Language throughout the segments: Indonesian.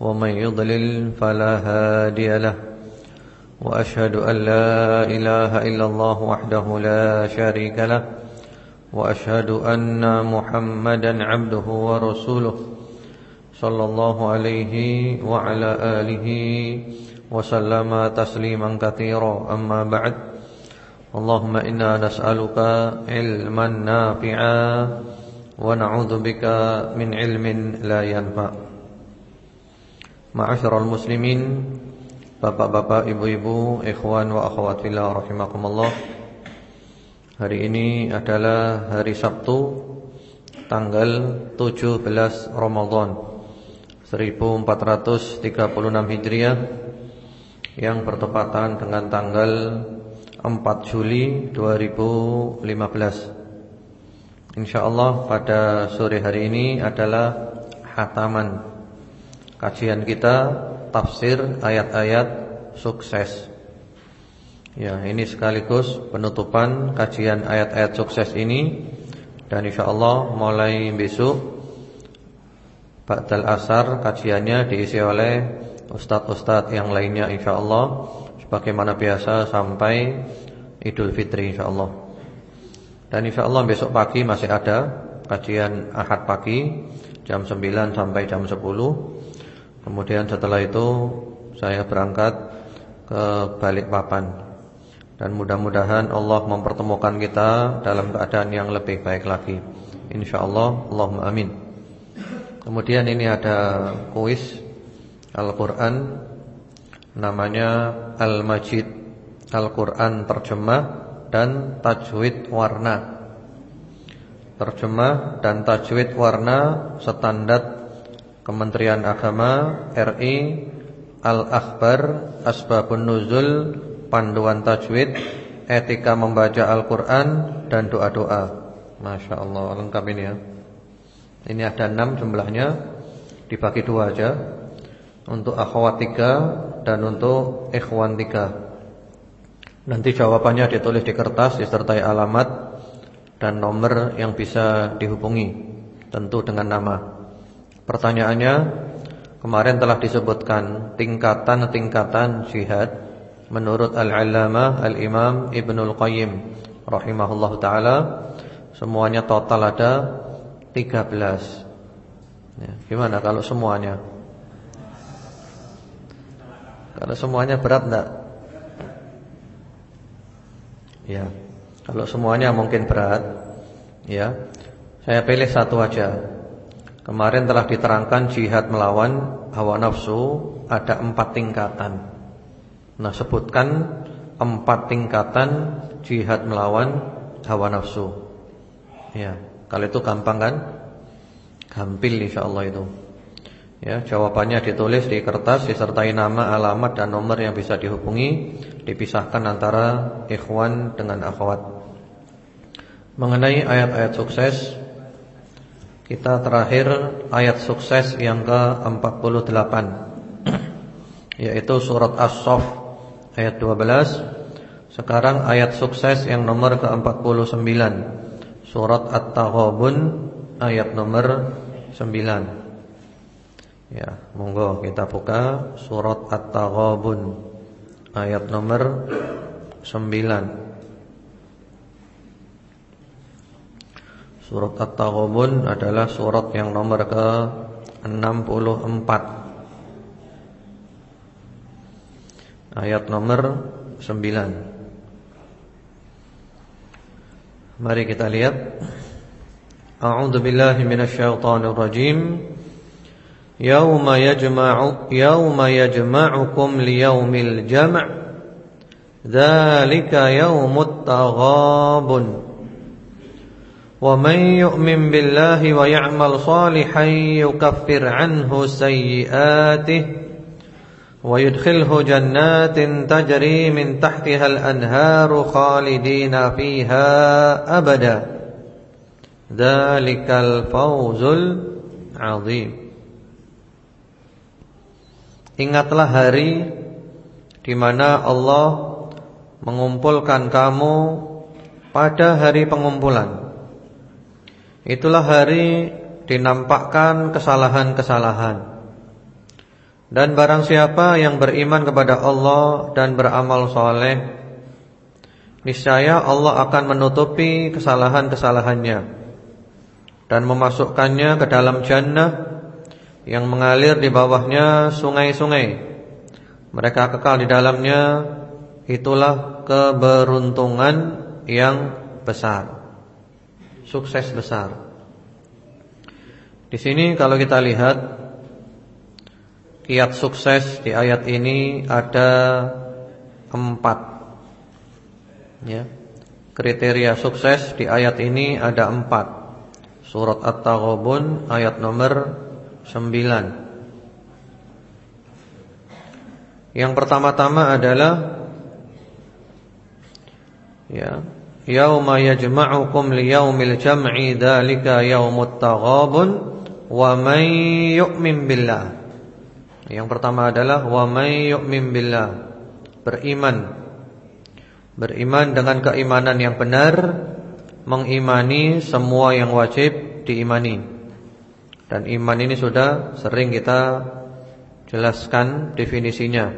ومن يضلل فلا هادي له وأشهد أن لا إله إلا الله وحده لا شريك له وأشهد أن محمدا عبده ورسوله صلى الله عليه وعلى آله وسلم تسليما كثيرا. أما بعد اللهم إنا نسألك علما نافعا ونعوذ بك من علم لا ينفع. Ma'asyiral muslimin Bapak-bapak, ibu-ibu, ikhwan wa akhwat fillah rahimakumullah. Hari ini adalah hari Sabtu Tanggal 17 Ramadan 1436 Hijriah Yang bertepatan dengan tanggal 4 Juli 2015 InsyaAllah pada sore hari ini adalah Hataman Kajian kita tafsir ayat-ayat sukses. Ya, ini sekaligus penutupan kajian ayat-ayat sukses ini dan insya Allah mulai besok Ba'dal Asar kajiannya diisi oleh ustadz-ustadz yang lainnya insya Allah sebagaimana biasa sampai Idul Fitri insya Allah. Dan insya Allah besok pagi masih ada kajian Ahad pagi jam 9 sampai jam 10 Kemudian setelah itu saya berangkat ke Balikpapan dan mudah-mudahan Allah mempertemukan kita dalam keadaan yang lebih baik lagi. Insyaallah, Allahumma amin. Kemudian ini ada kuis Al-Qur'an namanya Al-Majid Al-Qur'an terjemah dan tajwid warna. Terjemah dan tajwid warna standar Kementerian Agama RI Al-Akhbar Asbabun Nuzul Panduan Tajwid Etika membaca Al-Quran Dan doa-doa. Masya Allah lengkap ini ya. Ini ada enam jumlahnya. Dibagi dua aja. Untuk akhwat tiga Dan untuk ikhwan tiga. Nanti jawabannya ditulis di kertas Disertai alamat Dan nomor yang bisa dihubungi. Tentu dengan nama Pertanyaannya Kemarin telah disebutkan Tingkatan-tingkatan jihad Menurut Al-Allamah Al-Imam Ibnul Qayyim Rahimahullah Ta'ala Semuanya total ada 13 ya, Gimana kalau semuanya? Kalau semuanya berat enggak? Ya Kalau semuanya mungkin berat Ya Saya pilih satu aja Kemarin telah diterangkan jihad melawan hawa nafsu ada empat tingkatan. Nah sebutkan empat tingkatan jihad melawan hawa nafsu. Ya, kalau itu gampang kan? Gampil insya Allah itu. Ya, jawabannya ditulis di kertas disertai nama, alamat dan nomor yang bisa dihubungi, dipisahkan antara ikhwan dengan akhwat. Mengenai ayat-ayat sukses kita terakhir ayat sukses yang ke-48 Yaitu surat As-Sof ayat 12 Sekarang ayat sukses yang nomor ke-49 Surat At-Taghabun ayat nomor 9 Ya, monggo kita buka surat At-Taghabun ayat nomor 9 Surat At-Taghabun adalah surat yang nomor ke-64 Ayat nomor 9 Mari kita lihat. A'udzu billahi minasyaitonir rajim. Yauma yajma'u yauma yajma'ukum liyaumil jam' Dzalika yaumut taghabun ومن يؤمن بالله ويعمل صالحا يكفر عنه سيئاته ويدخله جنات تجري من تحتها الأنهار خالدين فيها أبدا ذلك الفوز العظيم Ingatlah hari di mana Allah mengumpulkan kamu pada hari pengumpulan. Itulah hari dinampakkan kesalahan-kesalahan. Dan barang siapa yang beriman kepada Allah dan beramal soleh Niscaya Allah akan menutupi kesalahan-kesalahannya Dan memasukkannya ke dalam jannah Yang mengalir di bawahnya sungai-sungai Mereka kekal di dalamnya Itulah keberuntungan yang besar Sukses besar. Di sini kalau kita lihat Kiat sukses di ayat ini ada empat. Ya. Kriteria sukses di ayat ini ada empat. Surat At-Taghabun ayat nomor sembilan. Yang pertama-tama adalah Ya Yauma yajma'ukum liyaumil jam'i Dalika yaumut taghabun Wa man yu'min billah yang pertama adalah wa may yu'min billah, beriman. Beriman dengan keimanan yang benar, mengimani semua yang wajib diimani. Dan iman ini sudah sering kita jelaskan definisinya.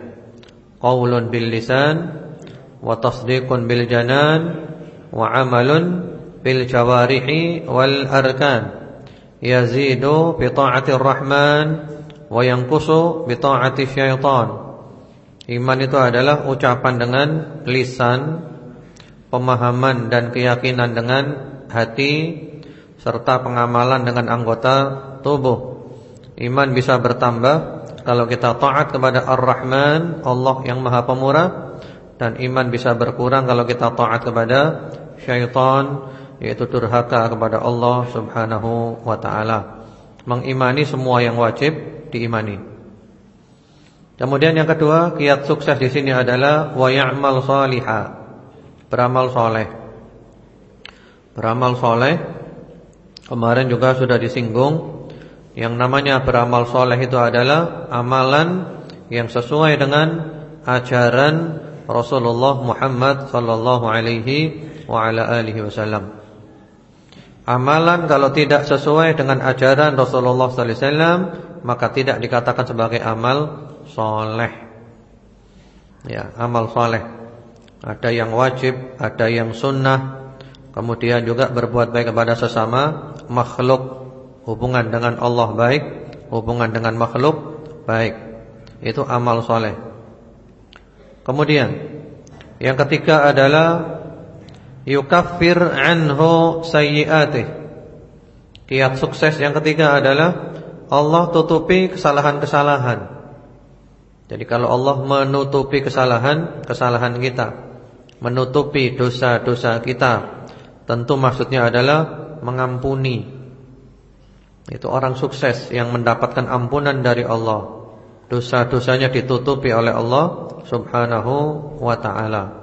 Qaulun bil lisan wa tasdiqun bil janan wa amalun bil jawarihi wal arkan. Yazidu bi ta'atir rahman wa yanqusu bi ta'ati syaitan. Iman itu adalah ucapan dengan lisan, pemahaman dan keyakinan dengan hati serta pengamalan dengan anggota tubuh. Iman bisa bertambah kalau kita taat kepada Ar-Rahman, Allah yang Maha Pemurah dan iman bisa berkurang kalau kita taat kepada syaitan yaitu durhaka kepada Allah Subhanahu wa taala. Mengimani semua yang wajib diimani. Kemudian yang kedua, kiat sukses di sini adalah wa ya'mal salihah. Beramal soleh. Beramal soleh kemarin juga sudah disinggung yang namanya beramal soleh itu adalah amalan yang sesuai dengan ajaran Rasulullah Muhammad sallallahu alaihi wa ala alihi wasallam. Amalan kalau tidak sesuai dengan ajaran Rasulullah sallallahu alaihi wasallam maka tidak dikatakan sebagai amal soleh. Ya, amal soleh. Ada yang wajib, ada yang sunnah. Kemudian juga berbuat baik kepada sesama makhluk. Hubungan dengan Allah baik, hubungan dengan makhluk baik. Itu amal soleh. Kemudian yang ketiga adalah yukaffir anhu sayyi'atih. Kiat sukses yang ketiga adalah Allah tutupi kesalahan-kesalahan. Jadi kalau Allah menutupi kesalahan-kesalahan kita, menutupi dosa-dosa kita, tentu maksudnya adalah mengampuni. Itu orang sukses yang mendapatkan ampunan dari Allah. Dosa-dosanya ditutupi oleh Allah Subhanahu wa taala.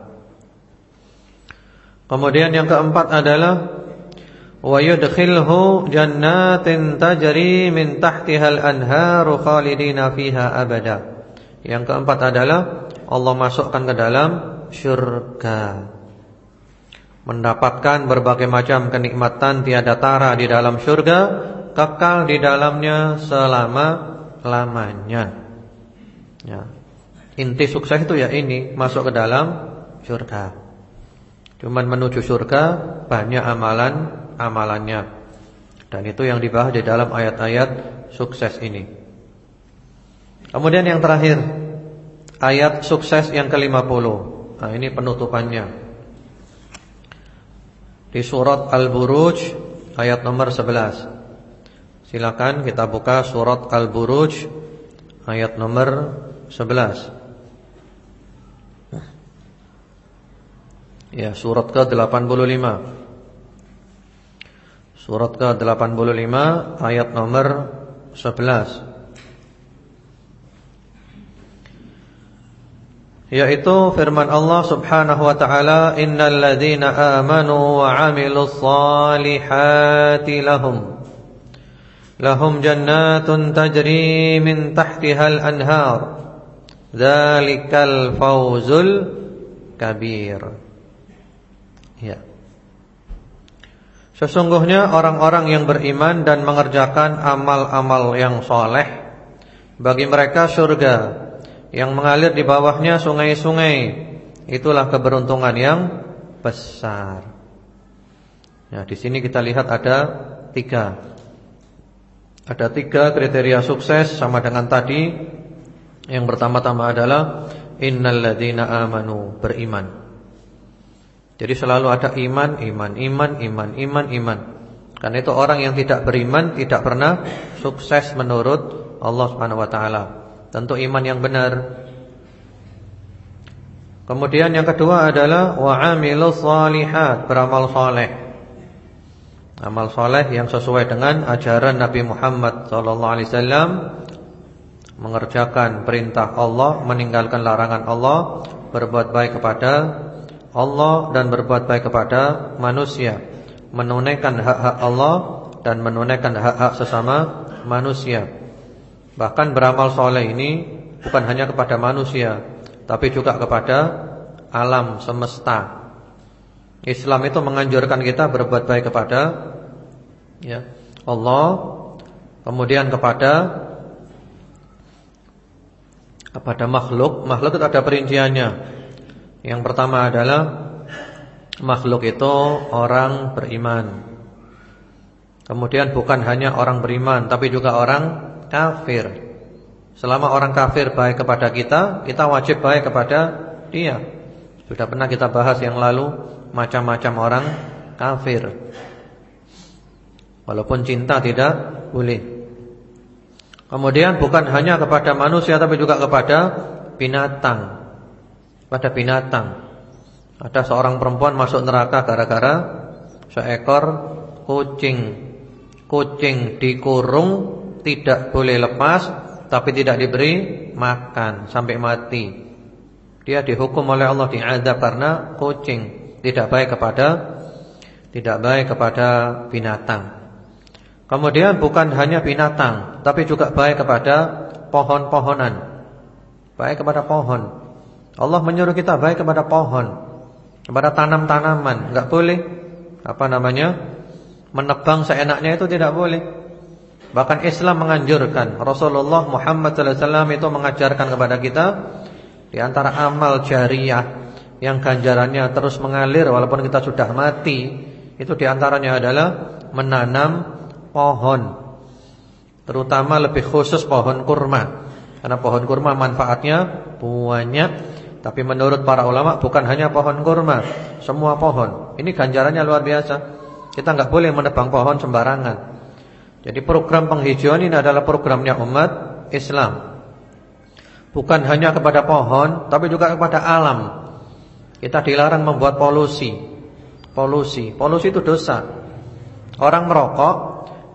Kemudian yang keempat adalah wa yudkhilhu jannatin tajri min tahtihal anharu khalidina fiha abada. Yang keempat adalah Allah masukkan ke dalam syurga. Mendapatkan berbagai macam kenikmatan tiada tara di dalam syurga, kekal di dalamnya selama-lamanya. Ya. Inti sukses itu ya ini, masuk ke dalam syurga. Cuman menuju syurga banyak amalan amalannya. Dan itu yang dibahas di dalam ayat-ayat sukses ini. Kemudian yang terakhir, ayat sukses yang ke-50. Nah, ini penutupannya. Di surat Al-Buruj ayat nomor 11. Silakan kita buka surat Al-Buruj ayat nomor 11. Ya, surat ke-85. Surat ke-85 ayat nomor 11 yaitu firman Allah Subhanahu wa taala innal ladzina amanu wa 'amilus solihati lahum. Lahum jannatun tajri min tahtihal anhar dzalikal fawzul kabir ya Sesungguhnya orang-orang yang beriman dan mengerjakan amal-amal yang soleh Bagi mereka surga yang mengalir di bawahnya sungai-sungai. Itulah keberuntungan yang besar. Ya, di sini kita lihat ada tiga. Ada tiga kriteria sukses sama dengan tadi. Yang pertama-tama adalah innalladzina amanu beriman. Jadi selalu ada iman, iman, iman, iman, iman, iman. Karena itu orang yang tidak beriman tidak pernah sukses menurut Allah Subhanahu wa taala. Tentu iman yang benar Kemudian yang kedua adalah Wa'amilu salihat Beramal saleh Amal saleh yang sesuai dengan ajaran Nabi Muhammad SAW Mengerjakan perintah Allah Meninggalkan larangan Allah Berbuat baik kepada Allah Dan berbuat baik kepada manusia Menunaikan hak-hak Allah Dan menunaikan hak-hak sesama manusia Bahkan beramal soleh ini bukan hanya kepada manusia, tapi juga kepada alam semesta. Islam itu menganjurkan kita berbuat baik kepada ya, Allah, kemudian kepada kepada makhluk. Makhluk itu ada perinciannya. Yang pertama adalah makhluk itu orang beriman. Kemudian bukan hanya orang beriman, tapi juga orang kafir. Selama orang kafir baik kepada kita, kita wajib baik kepada dia. Sudah pernah kita bahas yang lalu macam-macam orang kafir. Walaupun cinta tidak boleh. Kemudian bukan hanya kepada manusia tapi juga kepada binatang. Pada binatang. Ada seorang perempuan masuk neraka gara-gara seekor kucing. Kucing dikurung tidak boleh lepas tapi tidak diberi makan sampai mati. Dia dihukum oleh Allah diazab karena kucing tidak baik kepada tidak baik kepada binatang. Kemudian bukan hanya binatang tapi juga baik kepada pohon-pohonan. Baik kepada pohon. Allah menyuruh kita baik kepada pohon, kepada tanam-tanaman, enggak boleh apa namanya? menebang seenaknya itu tidak boleh. Bahkan Islam menganjurkan Rasulullah Muhammad SAW itu mengajarkan kepada kita Di antara amal jariah Yang ganjarannya terus mengalir Walaupun kita sudah mati Itu di antaranya adalah Menanam pohon Terutama lebih khusus pohon kurma Karena pohon kurma manfaatnya banyak Tapi menurut para ulama bukan hanya pohon kurma Semua pohon Ini ganjarannya luar biasa Kita nggak boleh menebang pohon sembarangan jadi program penghijauan ini adalah programnya umat Islam. Bukan hanya kepada pohon, tapi juga kepada alam. Kita dilarang membuat polusi. Polusi, polusi itu dosa. Orang merokok,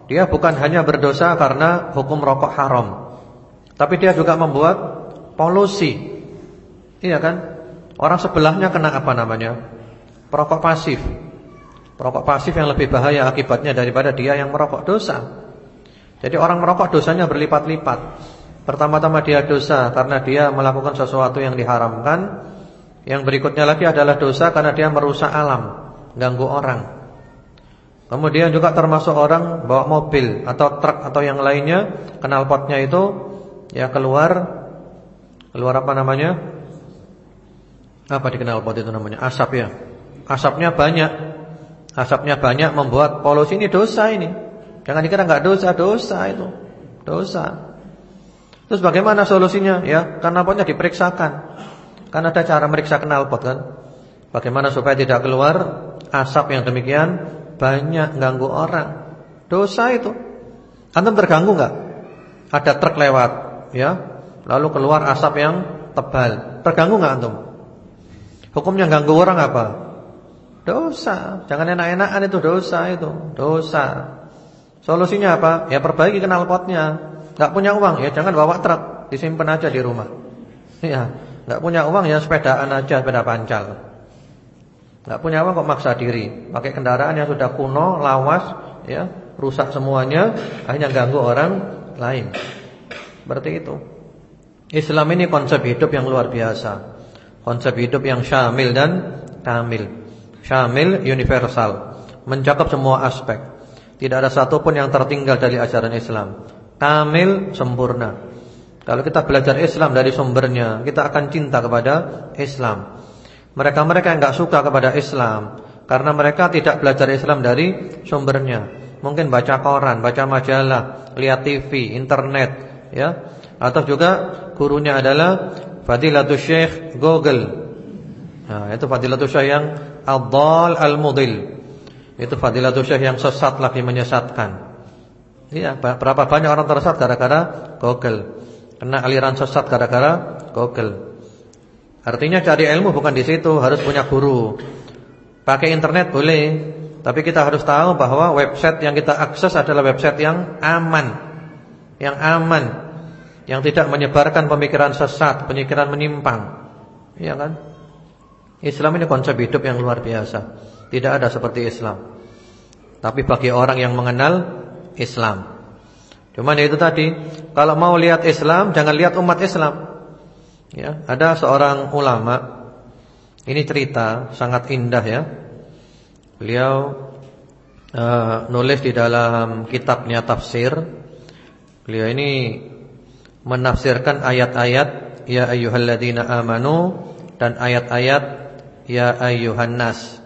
dia bukan hanya berdosa karena hukum rokok haram. Tapi dia juga membuat polusi. Iya kan? Orang sebelahnya kena apa namanya? Perokok pasif. Perokok pasif yang lebih bahaya akibatnya daripada dia yang merokok dosa. Jadi orang merokok dosanya berlipat-lipat. Pertama-tama dia dosa karena dia melakukan sesuatu yang diharamkan. Yang berikutnya lagi adalah dosa karena dia merusak alam, ganggu orang. Kemudian juga termasuk orang bawa mobil atau truk atau yang lainnya, knalpotnya itu ya keluar keluar apa namanya? Apa di knalpot itu namanya? Asap ya. Asapnya banyak. Asapnya banyak membuat polusi ini dosa ini. Jangan dikira nggak dosa, dosa itu. Dosa. Terus bagaimana solusinya? Ya, knalpotnya diperiksakan. Kan ada cara meriksa knalpot kan? Bagaimana supaya tidak keluar asap yang demikian banyak ganggu orang. Dosa itu. Antum terganggu nggak? Ada truk lewat, ya. Lalu keluar asap yang tebal. Terganggu nggak antum? Hukumnya ganggu orang apa? Dosa. Jangan enak-enakan itu dosa itu. Dosa. Solusinya apa? Ya perbaiki knalpotnya. Gak punya uang ya jangan bawa truk, disimpan aja di rumah. Ya, Enggak punya uang ya sepedaan aja, sepeda pancal. Enggak punya uang kok maksa diri, pakai kendaraan yang sudah kuno, lawas, ya, rusak semuanya, hanya ganggu orang lain. Berarti itu. Islam ini konsep hidup yang luar biasa. Konsep hidup yang syamil dan kamil. Syamil universal, mencakup semua aspek. Tidak ada satupun yang tertinggal dari ajaran Islam. Kamil sempurna. Kalau kita belajar Islam dari sumbernya, kita akan cinta kepada Islam. Mereka-mereka yang enggak suka kepada Islam karena mereka tidak belajar Islam dari sumbernya. Mungkin baca koran, baca majalah, lihat TV, internet, ya. Atau juga gurunya adalah Fadilatul Syekh Google. Nah, itu Fadilatul Syekh yang ad al-mudil. Itu Fadilatul Syekh yang sesat lagi menyesatkan. Iya, berapa banyak orang tersesat gara-gara Google. Kena aliran sesat gara-gara Google. Artinya cari ilmu bukan di situ, harus punya guru. Pakai internet boleh, tapi kita harus tahu bahwa website yang kita akses adalah website yang aman. Yang aman. Yang tidak menyebarkan pemikiran sesat, pemikiran menyimpang. Iya kan? Islam ini konsep hidup yang luar biasa. Tidak ada seperti Islam. Tapi bagi orang yang mengenal Islam Cuman itu tadi, kalau mau lihat Islam jangan lihat umat Islam. Ya, ada seorang ulama ini cerita sangat indah ya. Beliau uh, nulis di dalam kitabnya tafsir. Beliau ini menafsirkan ayat-ayat ya ayyuhalladzina amanu dan ayat-ayat ya ayyuhan nas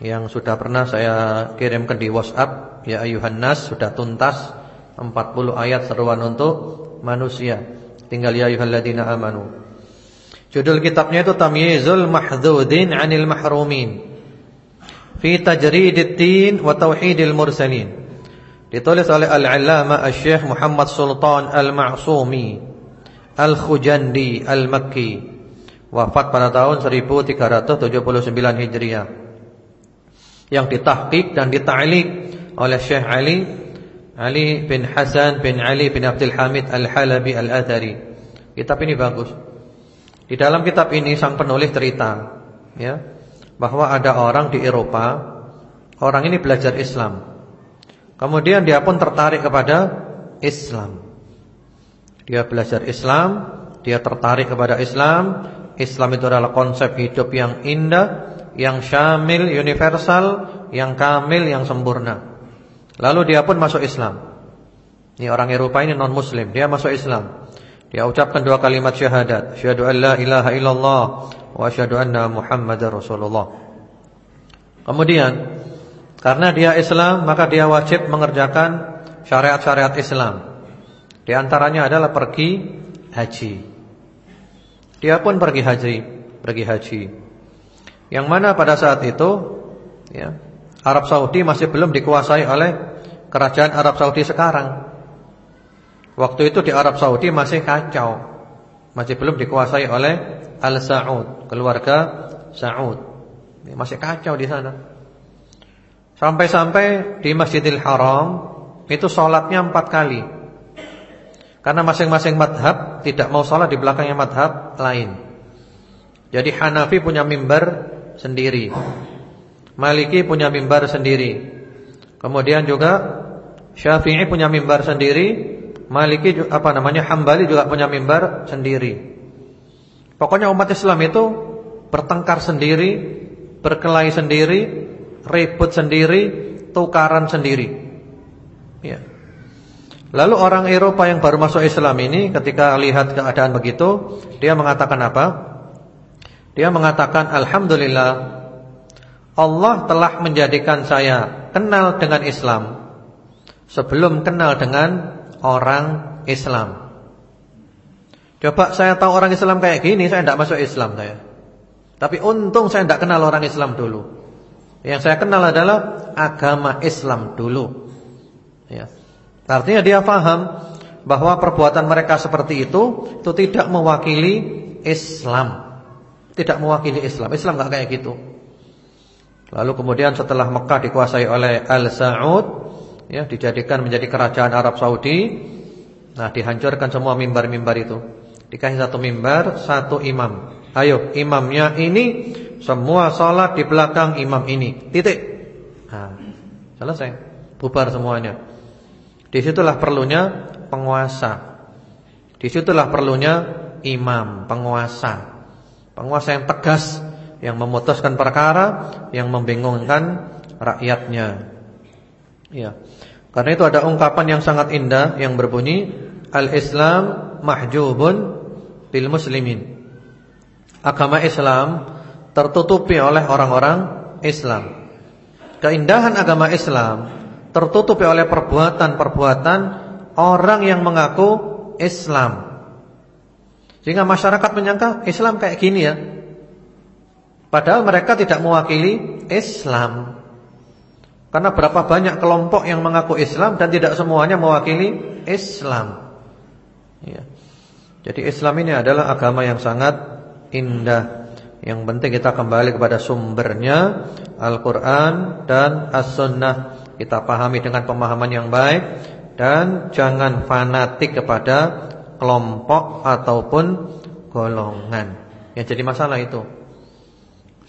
yang sudah pernah saya kirimkan di WhatsApp ya ayyuhan nas sudah tuntas 40 ayat seruan untuk manusia. Tinggal ya ayyuhalladzina amanu. Judul kitabnya itu Tamyizul Mahdudin 'anil Mahrumin. Fi Tajridid Din wa Tauhidil Mursalin. Ditulis oleh Al-'Allamah Asy-Syaikh Muhammad Sultan Al-Ma'sumi Al-Khujandi Al-Makki. Wafat pada tahun 1379 Hijriah. Yang ditahqiq dan dita'liq oleh Syekh Ali Ali bin Hasan bin Ali bin Abdul Hamid Al-Halabi Al-Athari. Kitab ini bagus. Di dalam kitab ini sang penulis cerita ya, bahwa ada orang di Eropa, orang ini belajar Islam. Kemudian dia pun tertarik kepada Islam. Dia belajar Islam, dia tertarik kepada Islam. Islam itu adalah konsep hidup yang indah, yang syamil, universal, yang kamil, yang sempurna. Lalu dia pun masuk Islam. Ini orang Eropa ini non muslim, dia masuk Islam. Dia ucapkan dua kalimat syahadat, syahadu an la ilaha illallah wa asyhadu anna muhammadar rasulullah. Kemudian karena dia Islam, maka dia wajib mengerjakan syariat-syariat Islam. Di antaranya adalah pergi haji. Dia pun pergi haji, pergi haji. Yang mana pada saat itu ya, Arab Saudi masih belum dikuasai oleh kerajaan Arab Saudi sekarang. Waktu itu di Arab Saudi masih kacau. Masih belum dikuasai oleh Al Saud, keluarga Saud. Masih kacau di sana. Sampai-sampai di Masjidil Haram itu sholatnya empat kali. Karena masing-masing madhab tidak mau sholat di belakangnya madhab lain. Jadi Hanafi punya mimbar sendiri. Maliki punya mimbar sendiri. Kemudian juga Syafi'i punya mimbar sendiri, Maliki apa namanya Hambali juga punya mimbar sendiri. Pokoknya umat Islam itu bertengkar sendiri, berkelahi sendiri, ribut sendiri, tukaran sendiri. Ya. Lalu orang Eropa yang baru masuk Islam ini ketika lihat keadaan begitu, dia mengatakan apa? Dia mengatakan alhamdulillah Allah telah menjadikan saya kenal dengan Islam sebelum kenal dengan orang Islam. Coba saya tahu orang Islam kayak gini, saya tidak masuk Islam saya. Tapi untung saya tidak kenal orang Islam dulu. Yang saya kenal adalah agama Islam dulu. Ya. Artinya dia paham bahwa perbuatan mereka seperti itu itu tidak mewakili Islam. Tidak mewakili Islam. Islam nggak kayak gitu. Lalu kemudian setelah Mekah dikuasai oleh Al Saud, ya dijadikan menjadi kerajaan Arab Saudi. Nah, dihancurkan semua mimbar-mimbar itu. Dikasih satu mimbar, satu imam. Ayo, imamnya ini semua salat di belakang imam ini. Titik. Nah, selesai. Bubar semuanya. Di situlah perlunya penguasa. Di situlah perlunya imam, penguasa. Penguasa yang tegas, yang memutuskan perkara, yang membingungkan rakyatnya. Ya. Karena itu ada ungkapan yang sangat indah yang berbunyi Al-Islam mahjubun bil muslimin. Agama Islam tertutupi oleh orang-orang Islam. Keindahan agama Islam tertutupi oleh perbuatan-perbuatan orang yang mengaku Islam. Sehingga masyarakat menyangka Islam kayak gini ya. Padahal mereka tidak mewakili Islam. Karena berapa banyak kelompok yang mengaku Islam dan tidak semuanya mewakili Islam. Ya. Jadi Islam ini adalah agama yang sangat indah. Yang penting kita kembali kepada sumbernya Al-Quran dan As-Sunnah. Kita pahami dengan pemahaman yang baik dan jangan fanatik kepada kelompok ataupun golongan. Yang jadi masalah itu.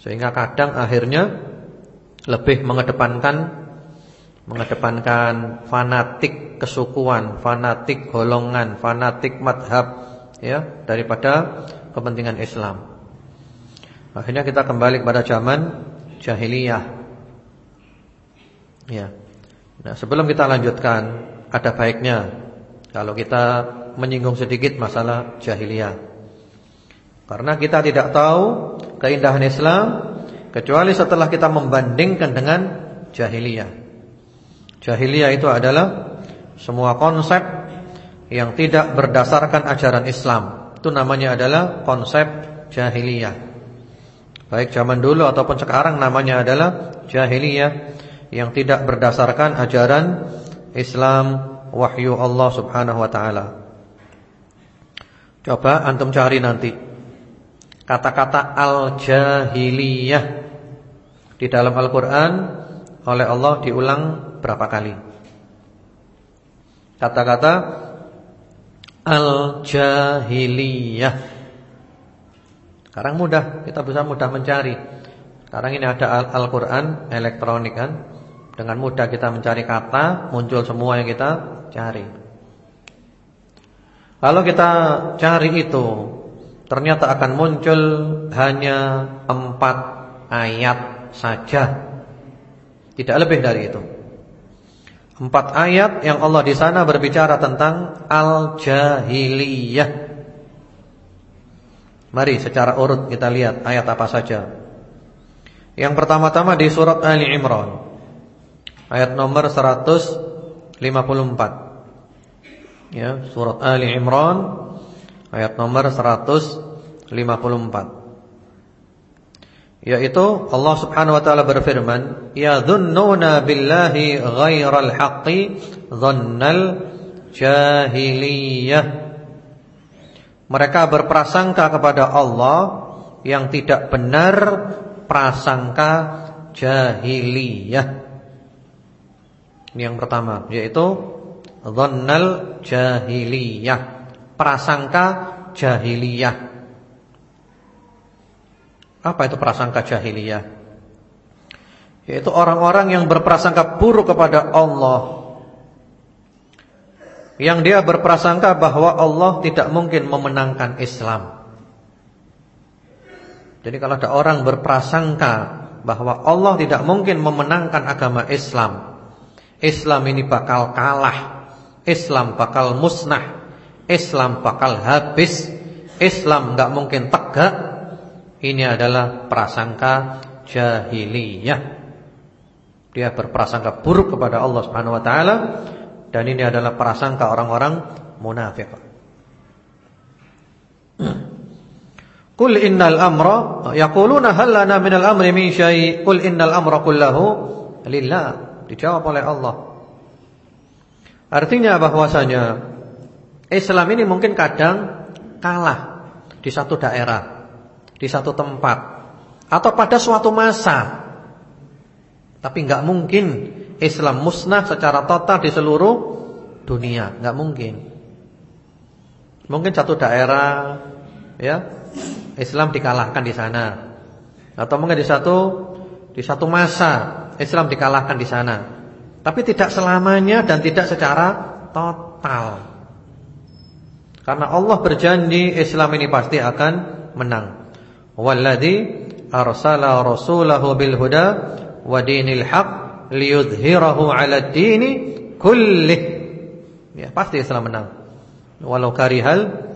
Sehingga kadang akhirnya lebih mengedepankan mengedepankan fanatik kesukuan, fanatik golongan, fanatik madhab ya daripada kepentingan Islam. Akhirnya kita kembali kepada zaman jahiliyah. Ya. Nah, sebelum kita lanjutkan, ada baiknya kalau kita menyinggung sedikit masalah jahiliyah. Karena kita tidak tahu keindahan Islam Kecuali setelah kita membandingkan dengan jahiliyah. Jahiliyah itu adalah semua konsep yang tidak berdasarkan ajaran Islam. Itu namanya adalah konsep jahiliyah. Baik zaman dulu ataupun sekarang namanya adalah jahiliyah yang tidak berdasarkan ajaran Islam wahyu Allah Subhanahu wa taala. Coba antum cari nanti kata-kata al-jahiliyah di dalam Al-Quran oleh Allah diulang berapa kali? Kata-kata Al-Jahiliyah Sekarang mudah Kita bisa mudah mencari Sekarang ini ada Al-Quran elektronik kan Dengan mudah kita mencari kata Muncul semua yang kita cari Kalau kita cari itu Ternyata akan muncul Hanya empat ayat saja. Tidak lebih dari itu. Empat ayat yang Allah di sana berbicara tentang al-jahiliyah. Mari secara urut kita lihat ayat apa saja. Yang pertama-tama di surat Ali Imran. Ayat nomor 154. Ya, surat Ali Imran ayat nomor 154 yaitu Allah Subhanahu wa taala berfirman ya dhunnuna billahi ghairal haqqi dhannal jahiliyah mereka berprasangka kepada Allah yang tidak benar prasangka jahiliyah. Ini yang pertama yaitu dhannal jahiliyah prasangka jahiliyah. Apa itu prasangka jahiliyah? Yaitu orang-orang yang berprasangka buruk kepada Allah Yang dia berprasangka bahwa Allah tidak mungkin memenangkan Islam Jadi kalau ada orang berprasangka bahwa Allah tidak mungkin memenangkan agama Islam Islam ini bakal kalah Islam bakal musnah Islam bakal habis Islam nggak mungkin tegak ini adalah prasangka jahiliyah. Dia berprasangka buruk kepada Allah Subhanahu wa taala dan ini adalah prasangka orang-orang munafik. Qul innal amra yaquluna hal lana minal amri min syai' qul innal amra kullahu lillah. Dijawab oleh Allah. Artinya bahwasanya Islam ini mungkin kadang kalah di satu daerah di satu tempat atau pada suatu masa. Tapi nggak mungkin Islam musnah secara total di seluruh dunia, nggak mungkin. Mungkin satu daerah ya, Islam dikalahkan di sana. Atau mungkin di satu di satu masa Islam dikalahkan di sana. Tapi tidak selamanya dan tidak secara total. Karena Allah berjanji Islam ini pasti akan menang. Walladzi arsala rasulahu bil huda wa dinil haq liyudhhirahu 'ala ad-dini kullih. Ya, pasti Islam menang. Walau karihal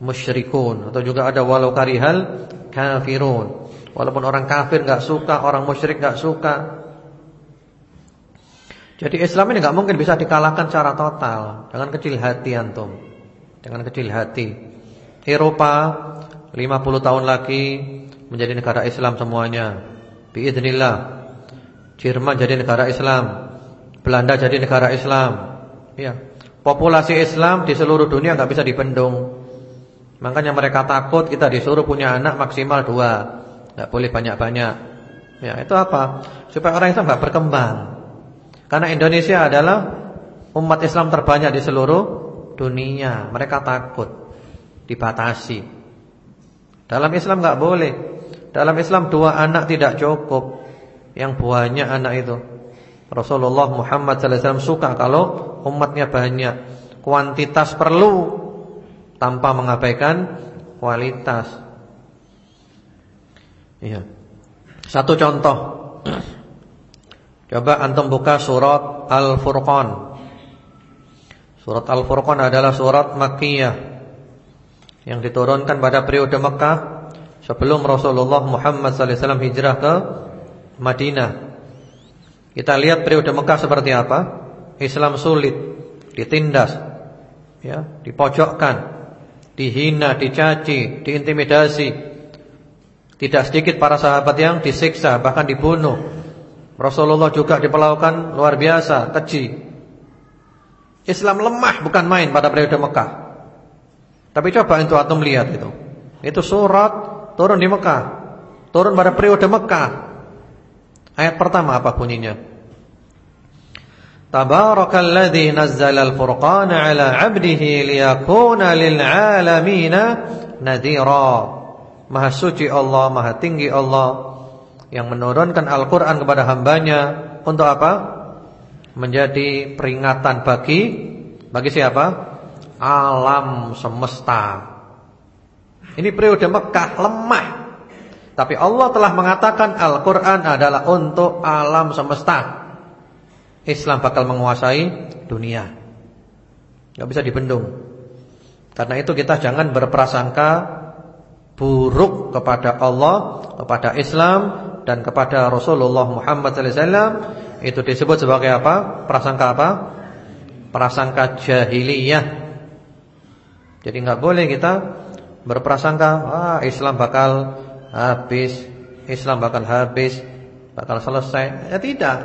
musyrikun atau juga ada walau karihal kafirun. Walaupun orang kafir enggak suka, orang musyrik enggak suka. Jadi Islam ini enggak mungkin bisa dikalahkan secara total. Dengan kecil hati antum dengan kecil hati. Eropa 50 tahun lagi menjadi negara Islam semuanya. Biidznillah. Jerman jadi negara Islam. Belanda jadi negara Islam. Ya. Populasi Islam di seluruh dunia nggak bisa dibendung. Makanya mereka takut kita disuruh punya anak maksimal dua, nggak boleh banyak-banyak. Ya, itu apa? Supaya orang Islam nggak berkembang. Karena Indonesia adalah umat Islam terbanyak di seluruh dunia. Mereka takut dibatasi. Dalam Islam nggak boleh. Dalam Islam dua anak tidak cukup. Yang banyak anak itu. Rasulullah Muhammad SAW suka kalau umatnya banyak. Kuantitas perlu tanpa mengabaikan kualitas. Iya. Satu contoh. Coba antum buka surat Al-Furqan. Surat Al-Furqan adalah surat Makkiyah yang diturunkan pada periode Mekah sebelum Rasulullah Muhammad SAW hijrah ke Madinah. Kita lihat periode Mekah seperti apa? Islam sulit, ditindas, ya, dipojokkan, dihina, dicaci, diintimidasi. Tidak sedikit para sahabat yang disiksa, bahkan dibunuh. Rasulullah juga diperlakukan luar biasa, keji. Islam lemah bukan main pada periode Mekah. Tapi coba itu atau melihat itu. Itu surat turun di Mekah. Turun pada periode Mekah. Ayat pertama apa bunyinya? Tabarakalladzi nazzala al-furqana 'ala 'abdihi liyakuna lil 'alamina nadhira. Maha suci Allah, maha tinggi Allah yang menurunkan Al-Qur'an kepada hambanya untuk apa? menjadi peringatan bagi bagi siapa? Alam semesta. Ini periode Mekah lemah. Tapi Allah telah mengatakan Al-Qur'an adalah untuk alam semesta. Islam bakal menguasai dunia. Gak bisa dibendung. Karena itu kita jangan berprasangka buruk kepada Allah, kepada Islam dan kepada Rasulullah Muhammad SAW itu disebut sebagai apa? Prasangka apa? Prasangka jahiliyah. Jadi nggak boleh kita berprasangka, ah Islam bakal habis, Islam bakal habis, bakal selesai. Ya tidak.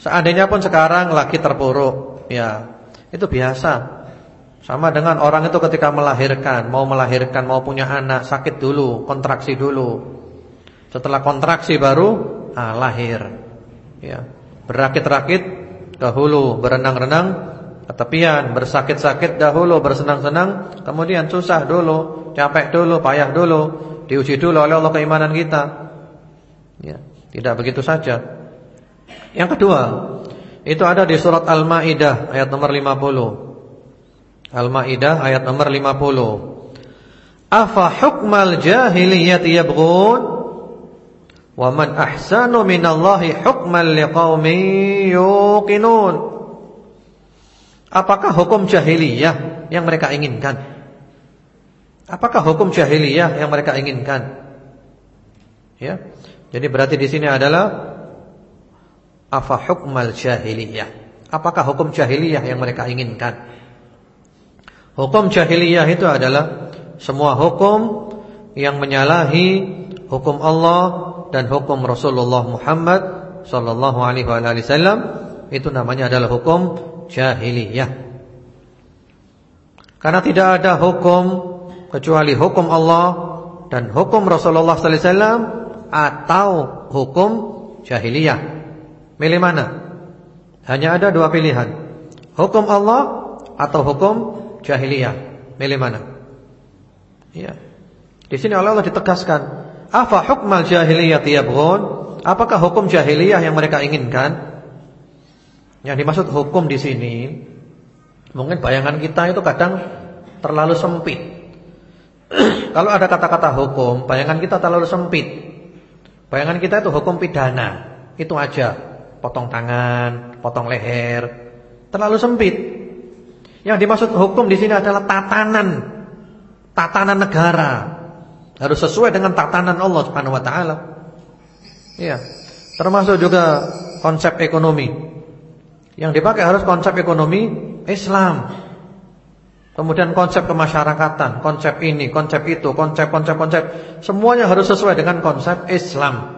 Seandainya pun sekarang lagi terpuruk, ya itu biasa. Sama dengan orang itu ketika melahirkan, mau melahirkan, mau punya anak, sakit dulu, kontraksi dulu. Setelah kontraksi baru ah, lahir ya, berakit-rakit dahulu, berenang-renang ke tepian, bersakit-sakit dahulu, bersenang-senang, kemudian susah dulu, capek dulu, payah dulu, diuji dulu oleh Allah keimanan kita. Ya, tidak begitu saja. Yang kedua, itu ada di surat Al-Maidah ayat nomor 50. Al-Maidah ayat nomor 50. Afa hukmal jahiliyati yabghun Wa man ahsanu minallahi hukman liqaumin yuqinun. Apakah hukum jahiliyah yang mereka inginkan? Apakah hukum jahiliyah yang mereka inginkan? Ya. Jadi berarti di sini adalah afa hukmal jahiliyah. Apakah hukum jahiliyah yang mereka inginkan? Hukum jahiliyah itu adalah semua hukum yang menyalahi hukum Allah dan hukum Rasulullah Muhammad sallallahu alaihi wasallam itu namanya adalah hukum jahiliyah. Karena tidak ada hukum kecuali hukum Allah dan hukum Rasulullah sallallahu alaihi wasallam atau hukum jahiliyah. Milih mana? Hanya ada dua pilihan. Hukum Allah atau hukum jahiliyah. Milih mana? Iya. Di sini Allah, Allah ditegaskan, "Afa hukmal jahiliyah yabghun?" Apakah hukum jahiliyah yang mereka inginkan? Yang dimaksud hukum di sini mungkin bayangan kita itu kadang terlalu sempit. Kalau ada kata-kata hukum, bayangan kita terlalu sempit. Bayangan kita itu hukum pidana, itu aja. Potong tangan, potong leher. Terlalu sempit. Yang dimaksud hukum di sini adalah tatanan. Tatanan negara. Harus sesuai dengan tatanan Allah Subhanahu wa taala. Iya. Termasuk juga konsep ekonomi. Yang dipakai harus konsep ekonomi Islam. Kemudian konsep kemasyarakatan, konsep ini, konsep itu, konsep-konsep-konsep Semuanya harus sesuai dengan konsep Islam.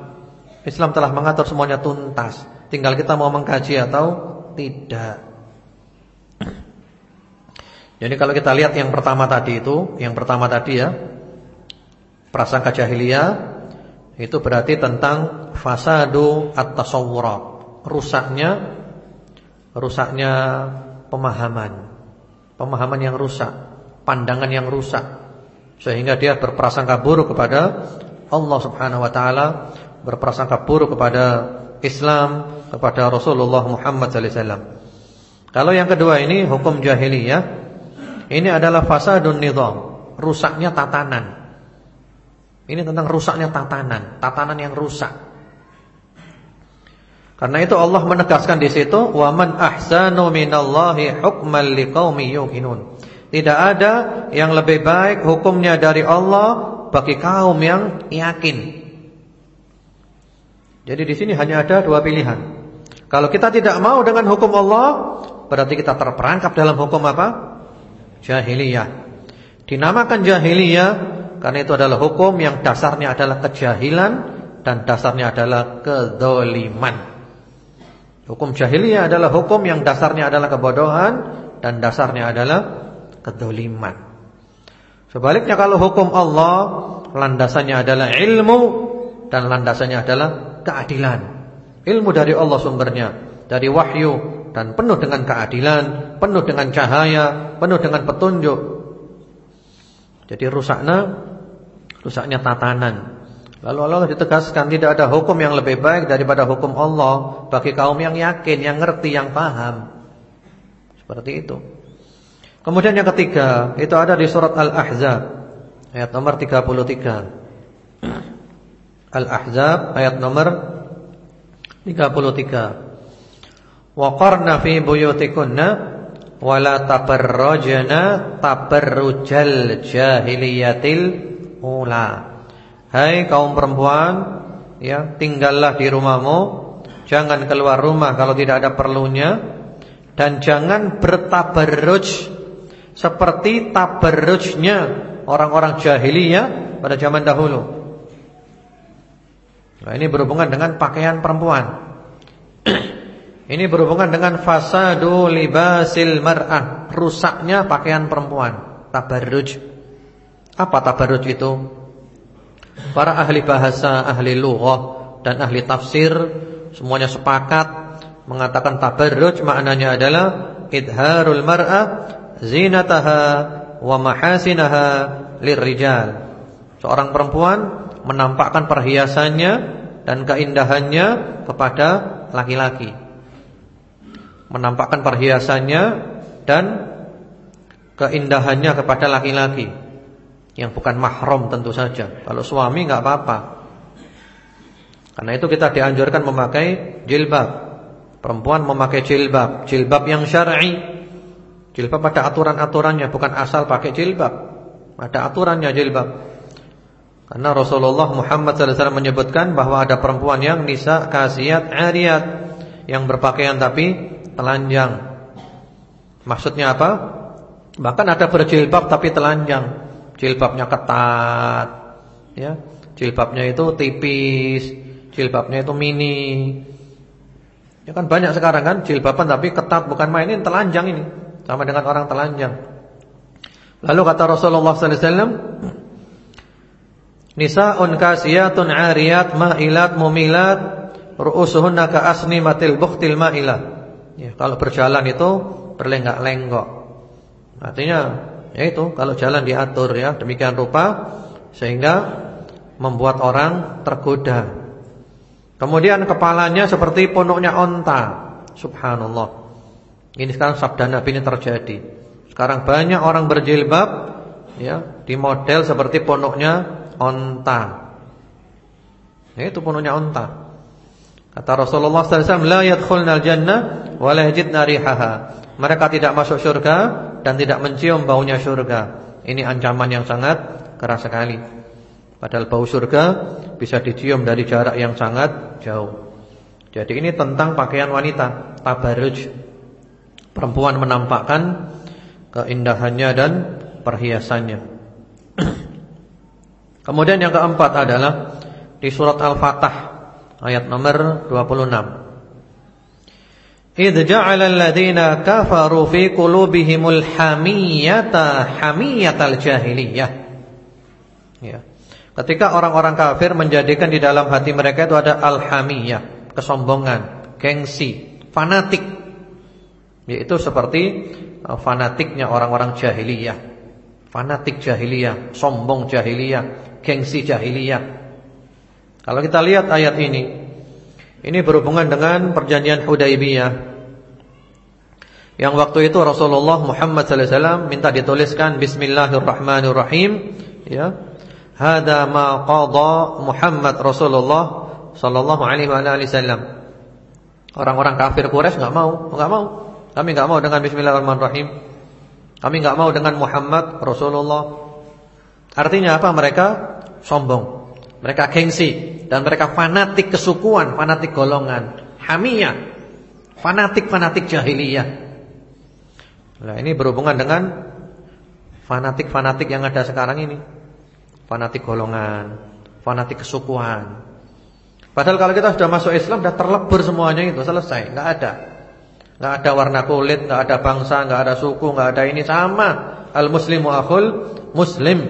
Islam telah mengatur semuanya tuntas. Tinggal kita mau mengkaji atau tidak. Jadi kalau kita lihat yang pertama tadi itu Yang pertama tadi ya Prasangka jahiliyah Itu berarti tentang Fasadu at-tasawurat Rusaknya Rusaknya pemahaman pemahaman yang rusak, pandangan yang rusak sehingga dia berprasangka buruk kepada Allah Subhanahu wa taala, berprasangka buruk kepada Islam, kepada Rasulullah Muhammad wasallam. Kalau yang kedua ini hukum jahiliyah, ini adalah fasadun nizam, rusaknya tatanan. Ini tentang rusaknya tatanan, tatanan yang rusak. Karena itu Allah menegaskan di situ waman ahsanu minallahi hukman liqaumin yuqinun. Tidak ada yang lebih baik hukumnya dari Allah bagi kaum yang yakin. Jadi di sini hanya ada dua pilihan. Kalau kita tidak mau dengan hukum Allah, berarti kita terperangkap dalam hukum apa? Jahiliyah. Dinamakan jahiliyah karena itu adalah hukum yang dasarnya adalah kejahilan dan dasarnya adalah kedoliman. Hukum jahiliyah adalah hukum yang dasarnya adalah kebodohan dan dasarnya adalah kedoliman. Sebaliknya kalau hukum Allah landasannya adalah ilmu dan landasannya adalah keadilan. Ilmu dari Allah sumbernya, dari wahyu dan penuh dengan keadilan, penuh dengan cahaya, penuh dengan petunjuk. Jadi rusaknya rusaknya tatanan. Lalu Allah ditegaskan tidak ada hukum yang lebih baik daripada hukum Allah bagi kaum yang yakin, yang ngerti, yang paham. Seperti itu. Kemudian yang ketiga, itu ada di surat Al-Ahzab ayat nomor 33. Al-Ahzab ayat nomor 33. Wa qarna fi buyutikunna wa la tabarrajna tabarrujal jahiliyatil ula. Hai kaum perempuan, ya, tinggallah di rumahmu, jangan keluar rumah kalau tidak ada perlunya dan jangan bertabarruj seperti tabarrujnya orang-orang jahiliyah pada zaman dahulu. Nah, ini berhubungan dengan pakaian perempuan. ini berhubungan dengan fasadu libasil mar'ah, rusaknya pakaian perempuan, tabarruj. Apa tabarruj itu? Para ahli bahasa, ahli lughah dan ahli tafsir semuanya sepakat mengatakan tabarruj maknanya adalah idharul mar'ah zinataha wa mahasinaha lirrijal. Seorang perempuan menampakkan perhiasannya dan keindahannya kepada laki-laki. Menampakkan perhiasannya dan keindahannya kepada laki-laki yang bukan mahram tentu saja. Kalau suami nggak apa-apa. Karena itu kita dianjurkan memakai jilbab. Perempuan memakai jilbab, jilbab yang syar'i. Jilbab ada aturan-aturannya, bukan asal pakai jilbab. Ada aturannya jilbab. Karena Rasulullah Muhammad SAW menyebutkan bahwa ada perempuan yang nisa kasiat ariyat yang berpakaian tapi telanjang. Maksudnya apa? Bahkan ada berjilbab tapi telanjang jilbabnya ketat, ya, jilbabnya itu tipis, jilbabnya itu mini. Ya kan banyak sekarang kan jilbaban tapi ketat bukan main ini telanjang ini, sama dengan orang telanjang. Lalu kata Rasulullah sallallahu alaihi wasallam, Nisa'un kasiyatun 'ariyat ma'ilat mumilat ru'usuhunna ka asnimatil bukhtil ma'ilat. Ya, kalau berjalan itu berlenggak-lenggok. Artinya Yaitu kalau jalan diatur ya demikian rupa sehingga membuat orang tergoda. Kemudian kepalanya seperti punuknya onta. Subhanallah. Ini sekarang sabda Nabi ini terjadi. Sekarang banyak orang berjilbab ya, di model seperti punuknya onta. Ya, itu punuknya onta. Kata Rasulullah SAW, jannah. Mereka tidak masuk surga dan tidak mencium baunya surga. Ini ancaman yang sangat keras sekali. Padahal bau surga bisa dicium dari jarak yang sangat jauh. Jadi ini tentang pakaian wanita, tabarruj. Perempuan menampakkan keindahannya dan perhiasannya. Kemudian yang keempat adalah di surat Al-Fatah ayat nomor 26. Alladhina kafaru fi qulubihimul hamiyata hamiyatal jahiliyah. Ya. Ketika orang-orang kafir menjadikan di dalam hati mereka itu ada al-hamiyah, kesombongan, gengsi, fanatik. Yaitu seperti uh, fanatiknya orang-orang jahiliyah. Fanatik jahiliyah, sombong jahiliyah, gengsi jahiliyah. Kalau kita lihat ayat ini Ini berhubungan dengan perjanjian Hudaibiyah Yang waktu itu Rasulullah Muhammad SAW Minta dituliskan Bismillahirrahmanirrahim Ya Hada ma qada Muhammad Rasulullah Sallallahu alaihi wasallam Orang-orang kafir Quraisy enggak mau, enggak mau. Kami enggak mau dengan bismillahirrahmanirrahim. Kami enggak mau dengan Muhammad Rasulullah. Artinya apa? Mereka sombong. Mereka gengsi dan mereka fanatik kesukuan, fanatik golongan, hamiyah, fanatik-fanatik jahiliyah. Nah, ini berhubungan dengan fanatik-fanatik yang ada sekarang ini. Fanatik golongan, fanatik kesukuan. Padahal kalau kita sudah masuk Islam sudah terlebur semuanya itu, selesai, enggak ada. Enggak ada warna kulit, enggak ada bangsa, enggak ada suku, enggak ada ini sama. Al-muslimu akhul muslim.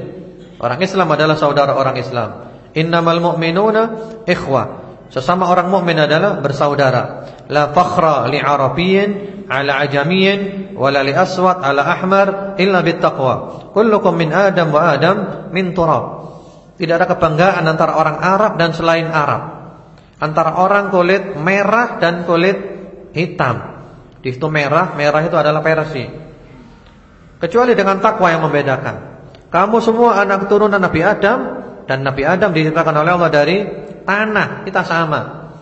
Orang Islam adalah saudara orang Islam. Innamal mu'minuna ikhwah. Sesama orang mukmin adalah bersaudara. La fakhra li arabiyyin ala ajamiyyin wala li aswad ala ahmar illa bittaqwa. Kullukum min Adam wa Adam min turab. Tidak ada kebanggaan antara orang Arab dan selain Arab. Antara orang kulit merah dan kulit hitam. Di situ merah, merah itu adalah Persia. Kecuali dengan takwa yang membedakan. Kamu semua anak turunan Nabi Adam dan Nabi Adam diciptakan oleh Allah dari tanah, kita sama.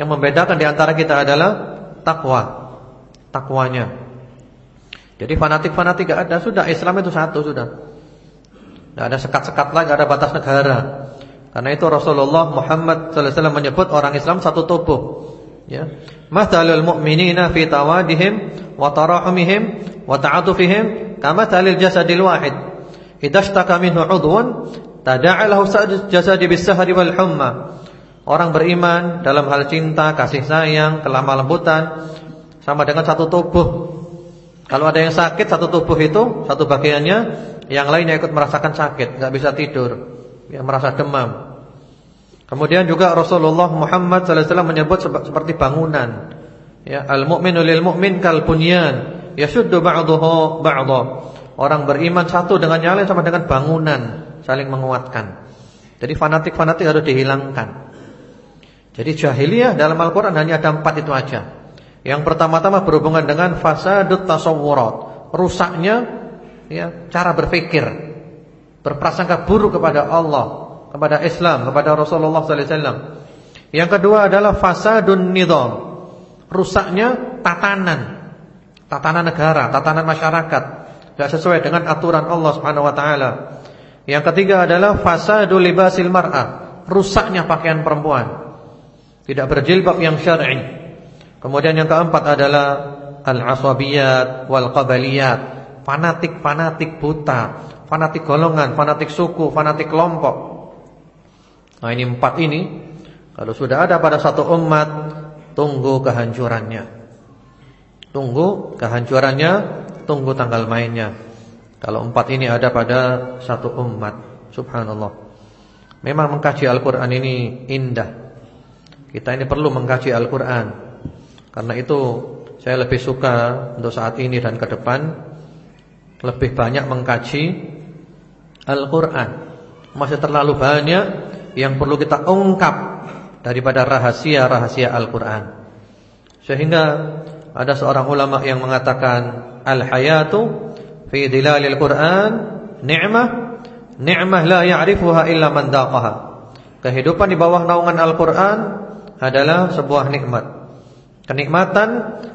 Yang membedakan di antara kita adalah takwa. Takwanya. Jadi fanatik-fanatik gak ada, sudah Islam itu satu sudah. Tidak ada sekat-sekat lagi, gak ada batas negara. Karena itu Rasulullah Muhammad sallallahu menyebut orang Islam satu tubuh. Ya. Mathalul mu'minina fi tawadihim wa tarahumihim wa ta'atufihim kama talil jasadil wahid. Idza minhu 'udhun Tada'alahu jasadi bisahari wal humma. Orang beriman dalam hal cinta, kasih sayang, kelemah lembutan sama dengan satu tubuh. Kalau ada yang sakit satu tubuh itu, satu bagiannya, yang lainnya ikut merasakan sakit, nggak bisa tidur, yang merasa demam. Kemudian juga Rasulullah Muhammad SAW menyebut seperti bangunan. Ya, al-mu'minu lil mu'min kal bunyan, yashuddu ba'dahu. Orang beriman satu dengan yang lain sama dengan bangunan saling menguatkan. Jadi fanatik-fanatik harus dihilangkan. Jadi jahiliyah dalam Al-Quran hanya ada empat itu aja. Yang pertama-tama berhubungan dengan fasadut tasawurat, rusaknya ya cara berpikir, berprasangka buruk kepada Allah, kepada Islam, kepada Rasulullah sallallahu alaihi wasallam. Yang kedua adalah fasadun nizam, rusaknya tatanan, tatanan negara, tatanan masyarakat, tidak sesuai dengan aturan Allah Subhanahu wa taala. Yang ketiga adalah fasadul libasil mar'ah, rusaknya pakaian perempuan. Tidak berjilbab yang syar'i. Kemudian yang keempat adalah al-asabiyat wal qabaliyat, fanatik-fanatik buta, fanatik golongan, fanatik suku, fanatik kelompok. Nah, ini empat ini kalau sudah ada pada satu umat, tunggu kehancurannya. Tunggu kehancurannya, tunggu tanggal mainnya. Kalau empat ini ada pada satu umat Subhanallah Memang mengkaji Al-Quran ini indah Kita ini perlu mengkaji Al-Quran Karena itu Saya lebih suka untuk saat ini dan ke depan lebih banyak mengkaji Al-Qur'an. Masih terlalu banyak yang perlu kita ungkap daripada rahasia-rahasia Al-Qur'an. Sehingga ada seorang ulama yang mengatakan al-hayatu fi dilalil Qur'an ni'mah ni'mah la ya'rifuha illa man daqaha. Kehidupan di bawah naungan Al-Qur'an adalah sebuah nikmat. Kenikmatan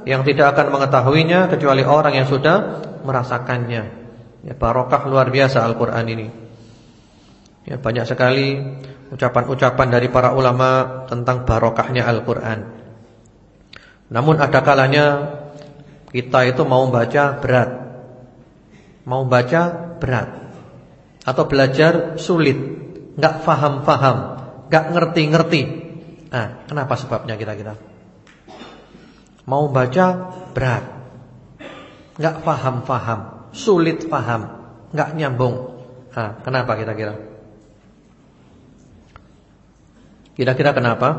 yang tidak akan mengetahuinya kecuali orang yang sudah merasakannya. Ya barokah luar biasa Al-Qur'an ini. Ya banyak sekali ucapan-ucapan dari para ulama tentang barokahnya Al-Qur'an. Namun ada kalanya kita itu mau baca berat. Mau baca berat. Atau belajar sulit, enggak faham-faham, enggak ngerti-ngerti. Nah, kenapa sebabnya kita-kita? Mau baca berat. Enggak faham-faham, sulit faham, enggak nyambung. Nah, kenapa kira-kira? Kira-kira kenapa?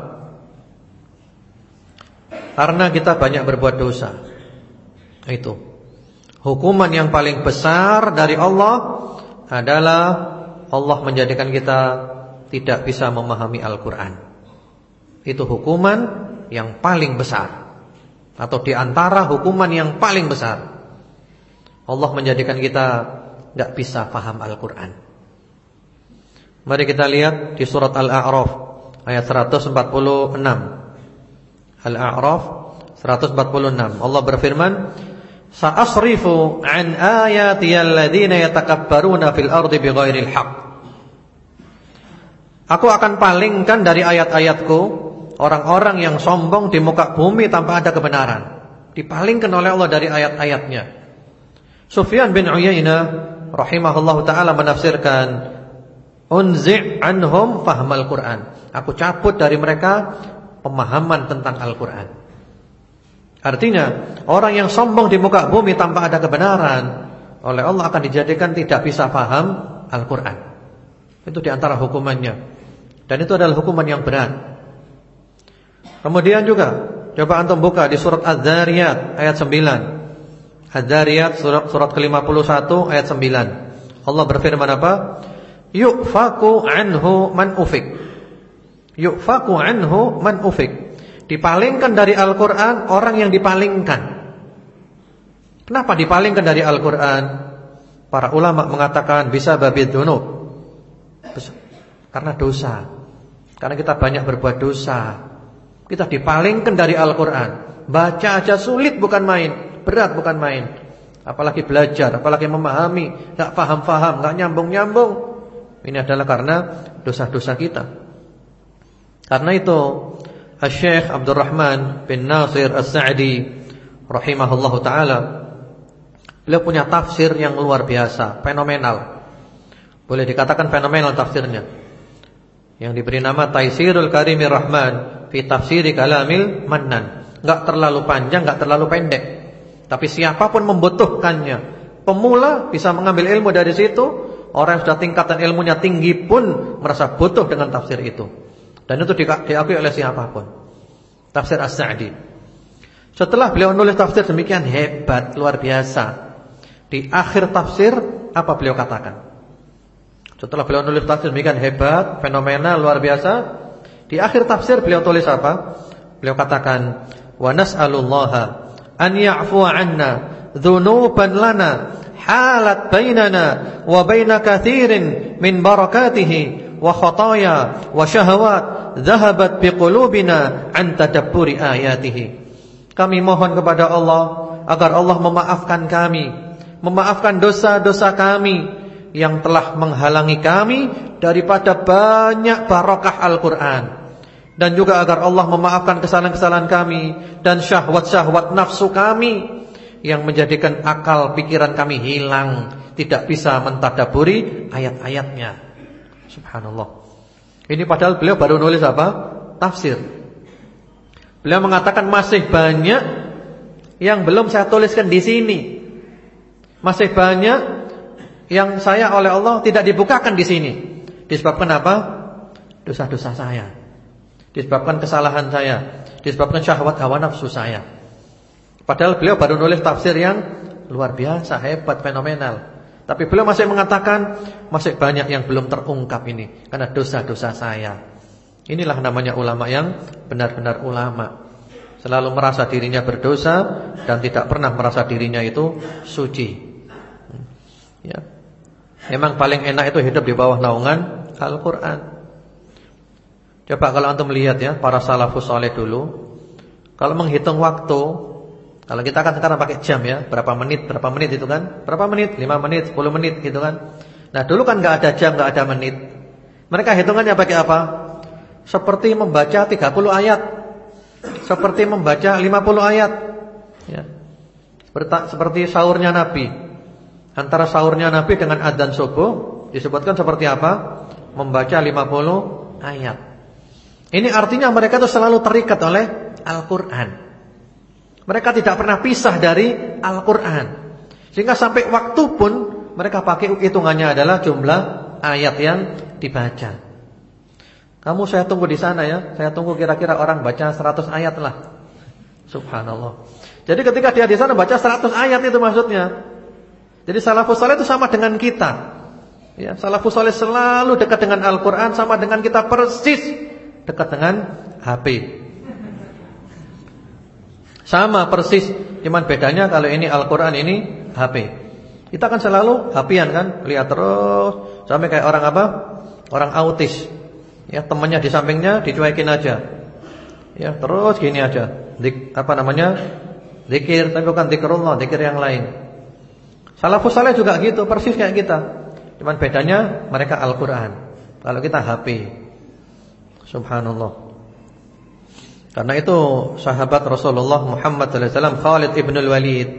Karena kita banyak berbuat dosa. Itu. Hukuman yang paling besar dari Allah adalah Allah menjadikan kita tidak bisa memahami Al-Qur'an. Itu hukuman yang paling besar atau di antara hukuman yang paling besar. Allah menjadikan kita tidak bisa paham Al-Qur'an. Mari kita lihat di surat Al-A'raf ayat 146. Al-A'raf 146. Allah berfirman, "Sa'asrifu an ayati alladziina yatakabbaruna fil ardi bighairil haqq." Aku akan palingkan dari ayat-ayatku Orang-orang yang sombong di muka bumi tanpa ada kebenaran. Dipalingkan oleh Allah dari ayat-ayatnya. Sufyan bin Uyainah Rahimahullah ta'ala menafsirkan Unzi' anhum fahmal Qur'an. Aku cabut dari mereka Pemahaman tentang Al-Quran Artinya Orang yang sombong di muka bumi tanpa ada kebenaran Oleh Allah akan dijadikan tidak bisa paham Al-Quran Itu di antara hukumannya Dan itu adalah hukuman yang berat Kemudian juga coba antum buka di surat Az-Zariyat ayat 9. Az-Zariyat surat surat ke-51 ayat 9. Allah berfirman apa? Yufaku anhu man ufik. Yufaku anhu man ufik. Dipalingkan dari Al-Qur'an orang yang dipalingkan. Kenapa dipalingkan dari Al-Qur'an? Para ulama mengatakan bisa babi dzunub. Karena dosa. Karena kita banyak berbuat dosa. Kita dipalingkan dari Al-Quran Baca aja sulit bukan main Berat bukan main Apalagi belajar, apalagi memahami Gak paham-paham, gak nyambung-nyambung Ini adalah karena dosa-dosa kita Karena itu Syekh Abdurrahman bin Nasir As-Sa'di Rahimahullah ta'ala Beliau punya tafsir yang luar biasa Fenomenal Boleh dikatakan fenomenal tafsirnya Yang diberi nama Taisirul Karimir Rahman fi tafsiri kalamil mannan. Enggak terlalu panjang, enggak terlalu pendek. Tapi siapa pun membutuhkannya, pemula bisa mengambil ilmu dari situ, orang yang sudah tingkatan ilmunya tinggi pun merasa butuh dengan tafsir itu. Dan itu diakui oleh siapa pun. Tafsir As-Sa'di. Setelah beliau nulis tafsir demikian hebat, luar biasa. Di akhir tafsir apa beliau katakan? Setelah beliau nulis tafsir demikian hebat, fenomenal, luar biasa, di akhir tafsir beliau tulis apa? Beliau katakan, "Wa nas'alullaha an ya'fu 'anna dzunuban lana halat bainana wa baina katsirin min barakatihi wa khataya wa syahawat dhahabat biqulubina an tadabburi ayatihi." Kami mohon kepada Allah agar Allah memaafkan kami, memaafkan dosa-dosa kami yang telah menghalangi kami daripada banyak barokah Al-Qur'an dan juga agar Allah memaafkan kesalahan-kesalahan kami dan syahwat-syahwat nafsu kami yang menjadikan akal pikiran kami hilang, tidak bisa mentadaburi ayat-ayatnya. Subhanallah. Ini padahal beliau baru nulis apa? Tafsir. Beliau mengatakan masih banyak yang belum saya tuliskan di sini. Masih banyak yang saya oleh Allah tidak dibukakan di sini. Disebabkan apa? Dosa-dosa saya. Disebabkan kesalahan saya Disebabkan syahwat hawa nafsu saya Padahal beliau baru nulis tafsir yang luar biasa, hebat, fenomenal. Tapi beliau masih mengatakan masih banyak yang belum terungkap ini karena dosa-dosa saya. Inilah namanya ulama yang benar-benar ulama. Selalu merasa dirinya berdosa dan tidak pernah merasa dirinya itu suci. Ya. Memang paling enak itu hidup di bawah naungan Al-Qur'an. Coba kalau antum melihat ya para salafus saleh dulu kalau menghitung waktu kalau kita kan sekarang pakai jam ya, berapa menit, berapa menit itu kan? Berapa menit? 5 menit, 10 menit gitu kan. Nah, dulu kan nggak ada jam, nggak ada menit. Mereka hitungannya pakai apa? Seperti membaca 30 ayat. Seperti membaca 50 ayat. Ya. Seperti, seperti sahurnya Nabi. Antara sahurnya Nabi dengan adzan subuh disebutkan seperti apa? Membaca 50 ayat. Ini artinya mereka itu selalu terikat oleh Al-Qur'an. Mereka tidak pernah pisah dari Al-Quran. Sehingga sampai waktu pun Mereka pakai hitungannya adalah jumlah ayat yang dibaca. Kamu saya tunggu di sana ya. Saya tunggu kira-kira orang baca 100 ayat lah. Subhanallah. Jadi ketika dia di sana baca 100 ayat itu maksudnya. Jadi salafus saleh itu sama dengan kita. Ya, salafus saleh selalu dekat dengan Al-Qur'an sama dengan kita persis dekat dengan HP. Sama persis, cuman bedanya kalau ini Al-Qur'an ini HP. Kita kan selalu HP-an kan, lihat terus sampai kayak orang apa? Orang autis. Ya, temannya di sampingnya dicuekin aja. Ya, terus gini aja. Dik, apa namanya? Zikir, tapi bukan zikrullah, zikir yang lain. Salafus saleh juga gitu, persis kayak kita. Cuman bedanya mereka Al-Qur'an. Kalau kita HP. Subhanallah. Karena itu sahabat Rasulullah Muhammad SAW Khalid ibn al-Walid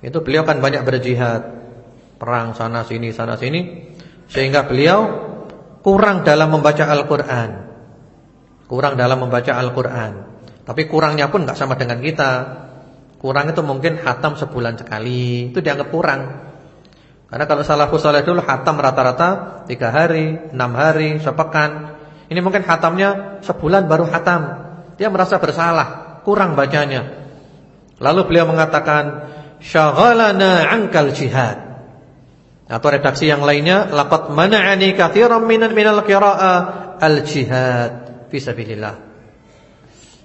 Itu beliau kan banyak berjihad. Perang sana sini sana sini Sehingga beliau kurang dalam membaca Al-Quran. Kurang dalam membaca Al-Quran. Tapi kurangnya pun gak sama dengan kita. Kurang itu mungkin hatam sebulan sekali Itu dianggap kurang. Karena kalau salafus saleh dulu hatam rata-rata Tiga hari, enam hari, sepekan ini mungkin hatamnya sebulan baru hatam dia merasa bersalah, kurang bacanya. Lalu beliau mengatakan, "Syaghalana 'ankal jihad." Atau redaksi yang lainnya, "Laqad mana'ani katsiran minan minal qira'ah al-jihad fi sabilillah."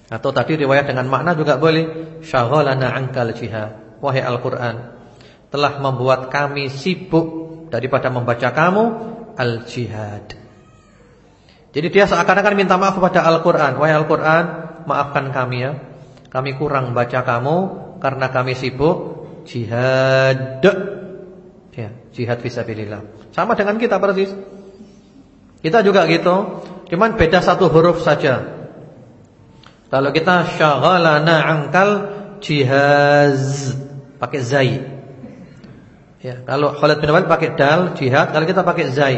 Atau tadi riwayat dengan makna juga boleh, "Syaghalana 'ankal jihad." Wahai Al-Qur'an, telah membuat kami sibuk daripada membaca kamu al-jihad. Jadi dia seakan-akan minta maaf kepada Al-Qur'an, "Wahai Al-Qur'an, maafkan kami ya. Kami kurang baca kamu karena kami sibuk jihad. Ya, jihad fisabilillah. Sama dengan kita persis. Kita juga gitu, cuman beda satu huruf saja. Kalau kita syaghalana angkal jihaz pakai zai. Ya, kalau Khalid bin Walid pakai dal jihad, kalau kita pakai zai.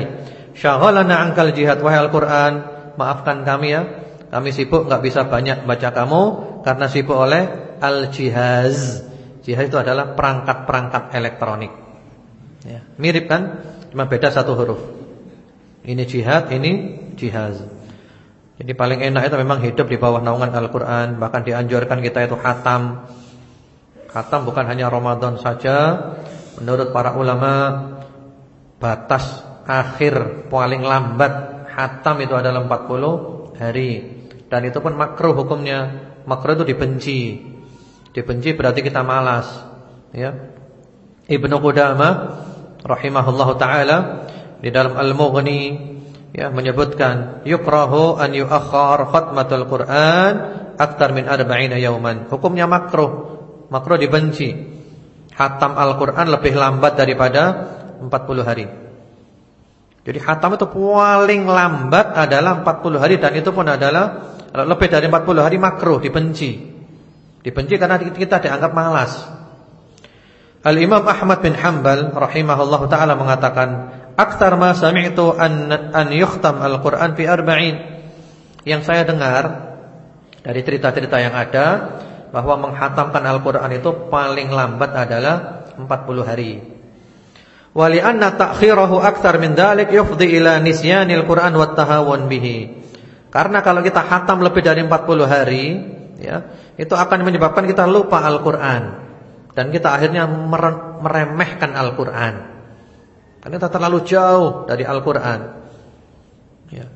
Syaghalana angkal jihad wahai Al-Qur'an, maafkan kami ya kami sibuk nggak bisa banyak baca kamu karena sibuk oleh al-jihaz. Jihaz itu adalah perangkat-perangkat elektronik. Ya, mirip kan? Cuma beda satu huruf. Ini jihad, ini jihaz. Jadi paling enak itu memang hidup di bawah naungan Al-Qur'an, bahkan dianjurkan kita itu khatam. Khatam bukan hanya Ramadan saja. Menurut para ulama batas akhir paling lambat khatam itu adalah 40 hari. Dan itu pun makruh hukumnya. Makruh itu dibenci. Dibenci berarti kita malas. Ya. Ibnu Qudamah rahimahullahu taala di dalam Al-Mughni ya menyebutkan yukrahu an yuakhkhar khatmatul Quran aktar min arba'ina yauman. Hukumnya makruh. Makruh dibenci. Hatam Al-Qur'an lebih lambat daripada 40 hari. Jadi hatam itu paling lambat adalah 40 hari dan itu pun adalah lebih dari 40 hari makruh, dibenci. Dibenci karena kita dianggap malas. Al-Imam Ahmad bin Hanbal rahimahullahu taala mengatakan, "Aktsar ma sami'tu an an yukhtam al-Qur'an fi arba'in." Yang saya dengar dari cerita-cerita yang ada bahwa menghatamkan Al-Qur'an itu paling lambat adalah 40 hari. Wa li'anna ta'khirahu aktsar min dzalik yufdi ila nisyanil Qur'an wat tahawun bihi. Karena kalau kita hatam lebih dari 40 hari, ya, itu akan menyebabkan kita lupa Al-Qur'an dan kita akhirnya meremehkan Al-Qur'an. Karena kita terlalu jauh dari Al-Qur'an. Ya.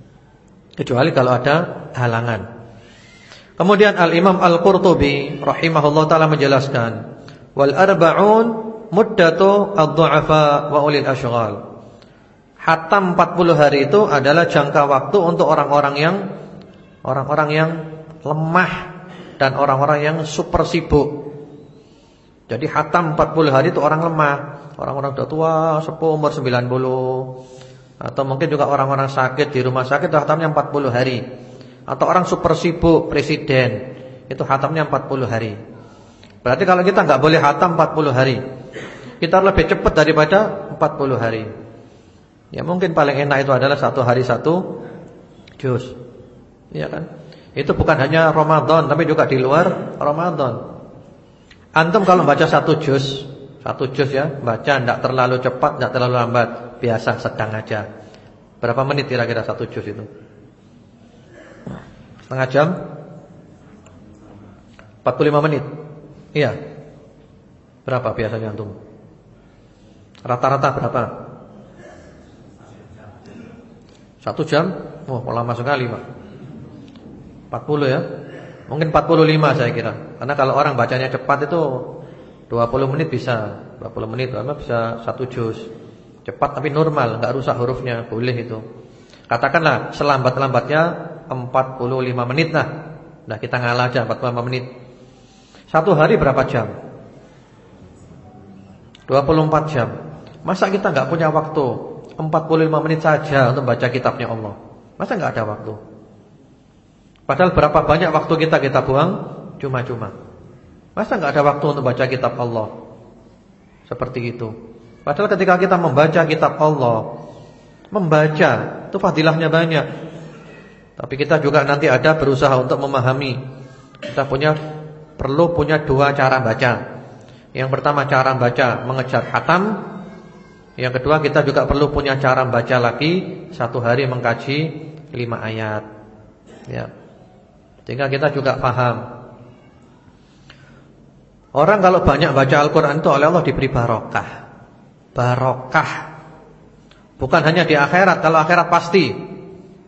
Kecuali kalau ada halangan. Kemudian Al-Imam Al-Qurtubi rahimahullah taala menjelaskan, wal arba'un muddatu ad-du'afa wa ulil ashghal. Hatam 40 hari itu adalah jangka waktu untuk orang-orang yang orang-orang yang lemah dan orang-orang yang super sibuk. Jadi hatam 40 hari itu orang lemah, orang-orang sudah tua, sepuh umur 90 atau mungkin juga orang-orang sakit di rumah sakit itu hatamnya 40 hari. Atau orang super sibuk presiden itu hatamnya 40 hari. Berarti kalau kita nggak boleh hatam 40 hari. Kita lebih cepat daripada 40 hari. Ya mungkin paling enak itu adalah satu hari satu juz. Iya kan? Itu bukan hanya Ramadan tapi juga di luar Ramadan. Antum kalau baca satu juz, satu juz ya, baca tidak terlalu cepat, tidak terlalu lambat, biasa sedang aja. Berapa menit kira-kira satu juz itu? Setengah jam? 45 menit. Iya. Berapa biasanya antum? Rata-rata berapa? Satu jam? Oh, lama sekali Pak. 40 ya? Mungkin 45 saya kira. Karena kalau orang bacanya cepat itu 20 menit bisa. 20 menit karena bisa satu juz. Cepat tapi normal nggak rusak hurufnya Boleh itu. Katakanlah selambat-lambatnya 45 menit lah. Nah kita ngalah aja 45 menit. Satu hari berapa jam? 24 jam Masa kita nggak punya waktu 45 menit saja untuk baca kitabnya Allah. Masa enggak ada waktu? Padahal berapa banyak waktu kita kita buang cuma-cuma. Masa enggak ada waktu untuk baca kitab Allah? Seperti itu. Padahal ketika kita membaca kitab Allah, membaca itu fadilahnya banyak. Tapi kita juga nanti ada berusaha untuk memahami. Kita punya perlu punya dua cara baca. Yang pertama cara baca mengejar hatam yang kedua kita juga perlu punya cara baca lagi. Satu hari mengkaji lima ayat. Ya. Sehingga kita juga paham. Orang kalau banyak baca Al-Quran itu oleh Allah diberi barokah. Barokah. Bukan hanya di akhirat. Kalau akhirat pasti.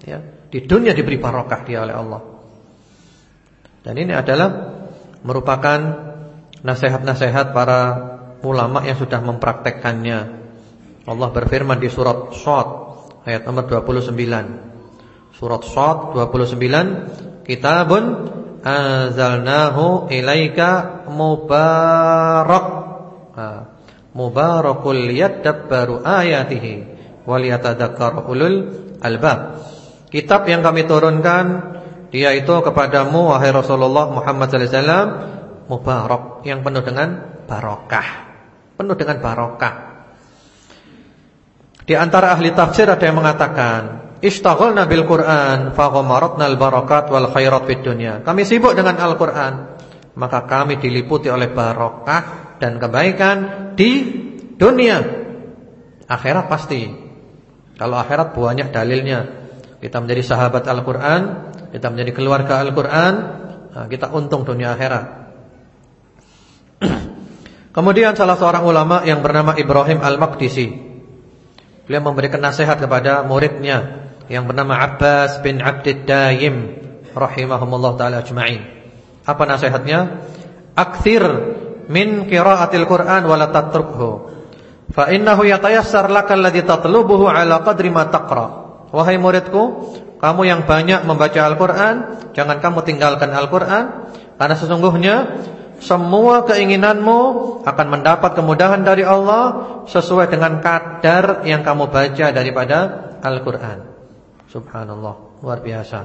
Ya, Di dunia diberi barokah dia oleh Allah. Dan ini adalah Merupakan Nasihat-nasihat para ulama yang sudah mempraktekkannya Allah berfirman di surat Shad ayat nomor 29. Surat Shad 29, Kitabun anzalnahu ilaika mubarak. Mubarakul yadabbaru ayatihi waliyatadzakkar ulul albab. Kitab yang kami turunkan dia itu kepadamu wahai Rasulullah Muhammad sallallahu alaihi wasallam mubarak yang penuh dengan barokah. Penuh dengan barokah. Di antara ahli tafsir ada yang mengatakan, "Ishtaghalna bil Qur'an fa ghamaratna al barakat wal khairat fid dunya." Kami sibuk dengan Al-Qur'an, maka kami diliputi oleh barokah dan kebaikan di dunia. Akhirat pasti. Kalau akhirat banyak dalilnya. Kita menjadi sahabat Al-Qur'an, kita menjadi keluarga Al-Qur'an, nah, kita untung dunia akhirat. Kemudian salah seorang ulama yang bernama Ibrahim Al-Maqdisi Beliau memberikan nasihat kepada muridnya yang bernama Abbas bin Abdid Daim rahimahumullah taala ajma'in. Apa nasihatnya? Akthir min qiraatil Qur'an wa la tatrukhu. Fa innahu yatayassar lakal ladzi tatlubuhu ala qadri ma taqra. Wahai muridku, kamu yang banyak membaca Al-Qur'an, jangan kamu tinggalkan Al-Qur'an karena sesungguhnya semua keinginanmu akan mendapat kemudahan dari Allah sesuai dengan kadar yang kamu baca daripada Al-Qur'an. Subhanallah, luar biasa.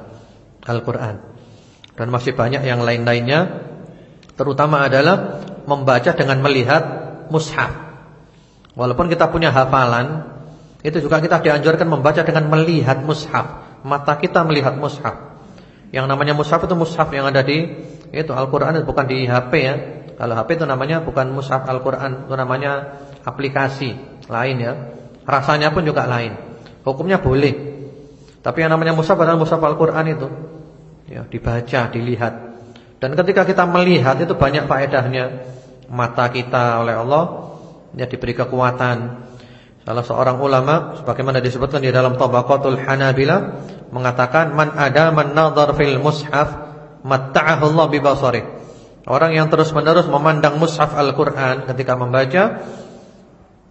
Al-Qur'an. Dan masih banyak yang lain-lainnya terutama adalah membaca dengan melihat mushaf. Walaupun kita punya hafalan, itu juga kita dianjurkan membaca dengan melihat mushaf. Mata kita melihat mushaf. Yang namanya mushaf itu mushaf yang ada di itu Al-Qur'an bukan di HP ya. Kalau HP itu namanya bukan mushaf Al-Qur'an, itu namanya aplikasi lain ya. Rasanya pun juga lain. Hukumnya boleh. Tapi yang namanya mushaf adalah mushaf Al-Qur'an itu. Ya, dibaca, dilihat. Dan ketika kita melihat itu banyak faedahnya. mata kita oleh Allah ya diberi kekuatan. Salah seorang ulama sebagaimana disebutkan di dalam Tabaqatul Hanabila mengatakan man ada man fil mushaf matta'ahu Allah bi basarih. Orang yang terus-menerus memandang mushaf Al-Qur'an ketika membaca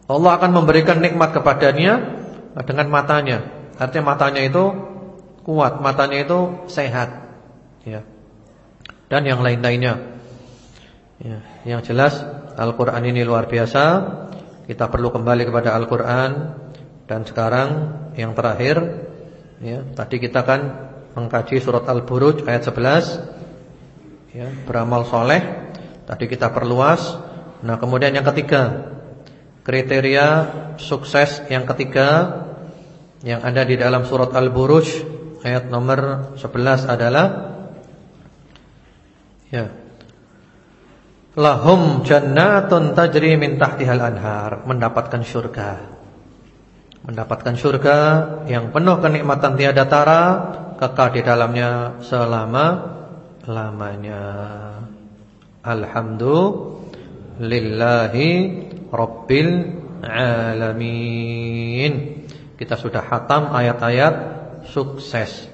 Allah akan memberikan nikmat kepadanya dengan matanya. Artinya matanya itu kuat, matanya itu sehat. Ya. Dan yang lain-lainnya. Ya, yang jelas Al-Qur'an ini luar biasa kita perlu kembali kepada Al-Quran Dan sekarang yang terakhir ya, Tadi kita kan mengkaji surat Al-Buruj ayat 11 ya, Beramal soleh Tadi kita perluas. Nah kemudian yang ketiga Kriteria sukses yang ketiga Yang ada di dalam surat Al-Buruj Ayat nomor 11 adalah Ya Lahum jannatun tajri min tahtihal anhar Mendapatkan syurga. Mendapatkan syurga Yang penuh kenikmatan tiada tara Kekal di dalamnya Selama-lamanya Alhamdulillahi Rabbil Alamin. Kita sudah hatam ayat-ayat Sukses.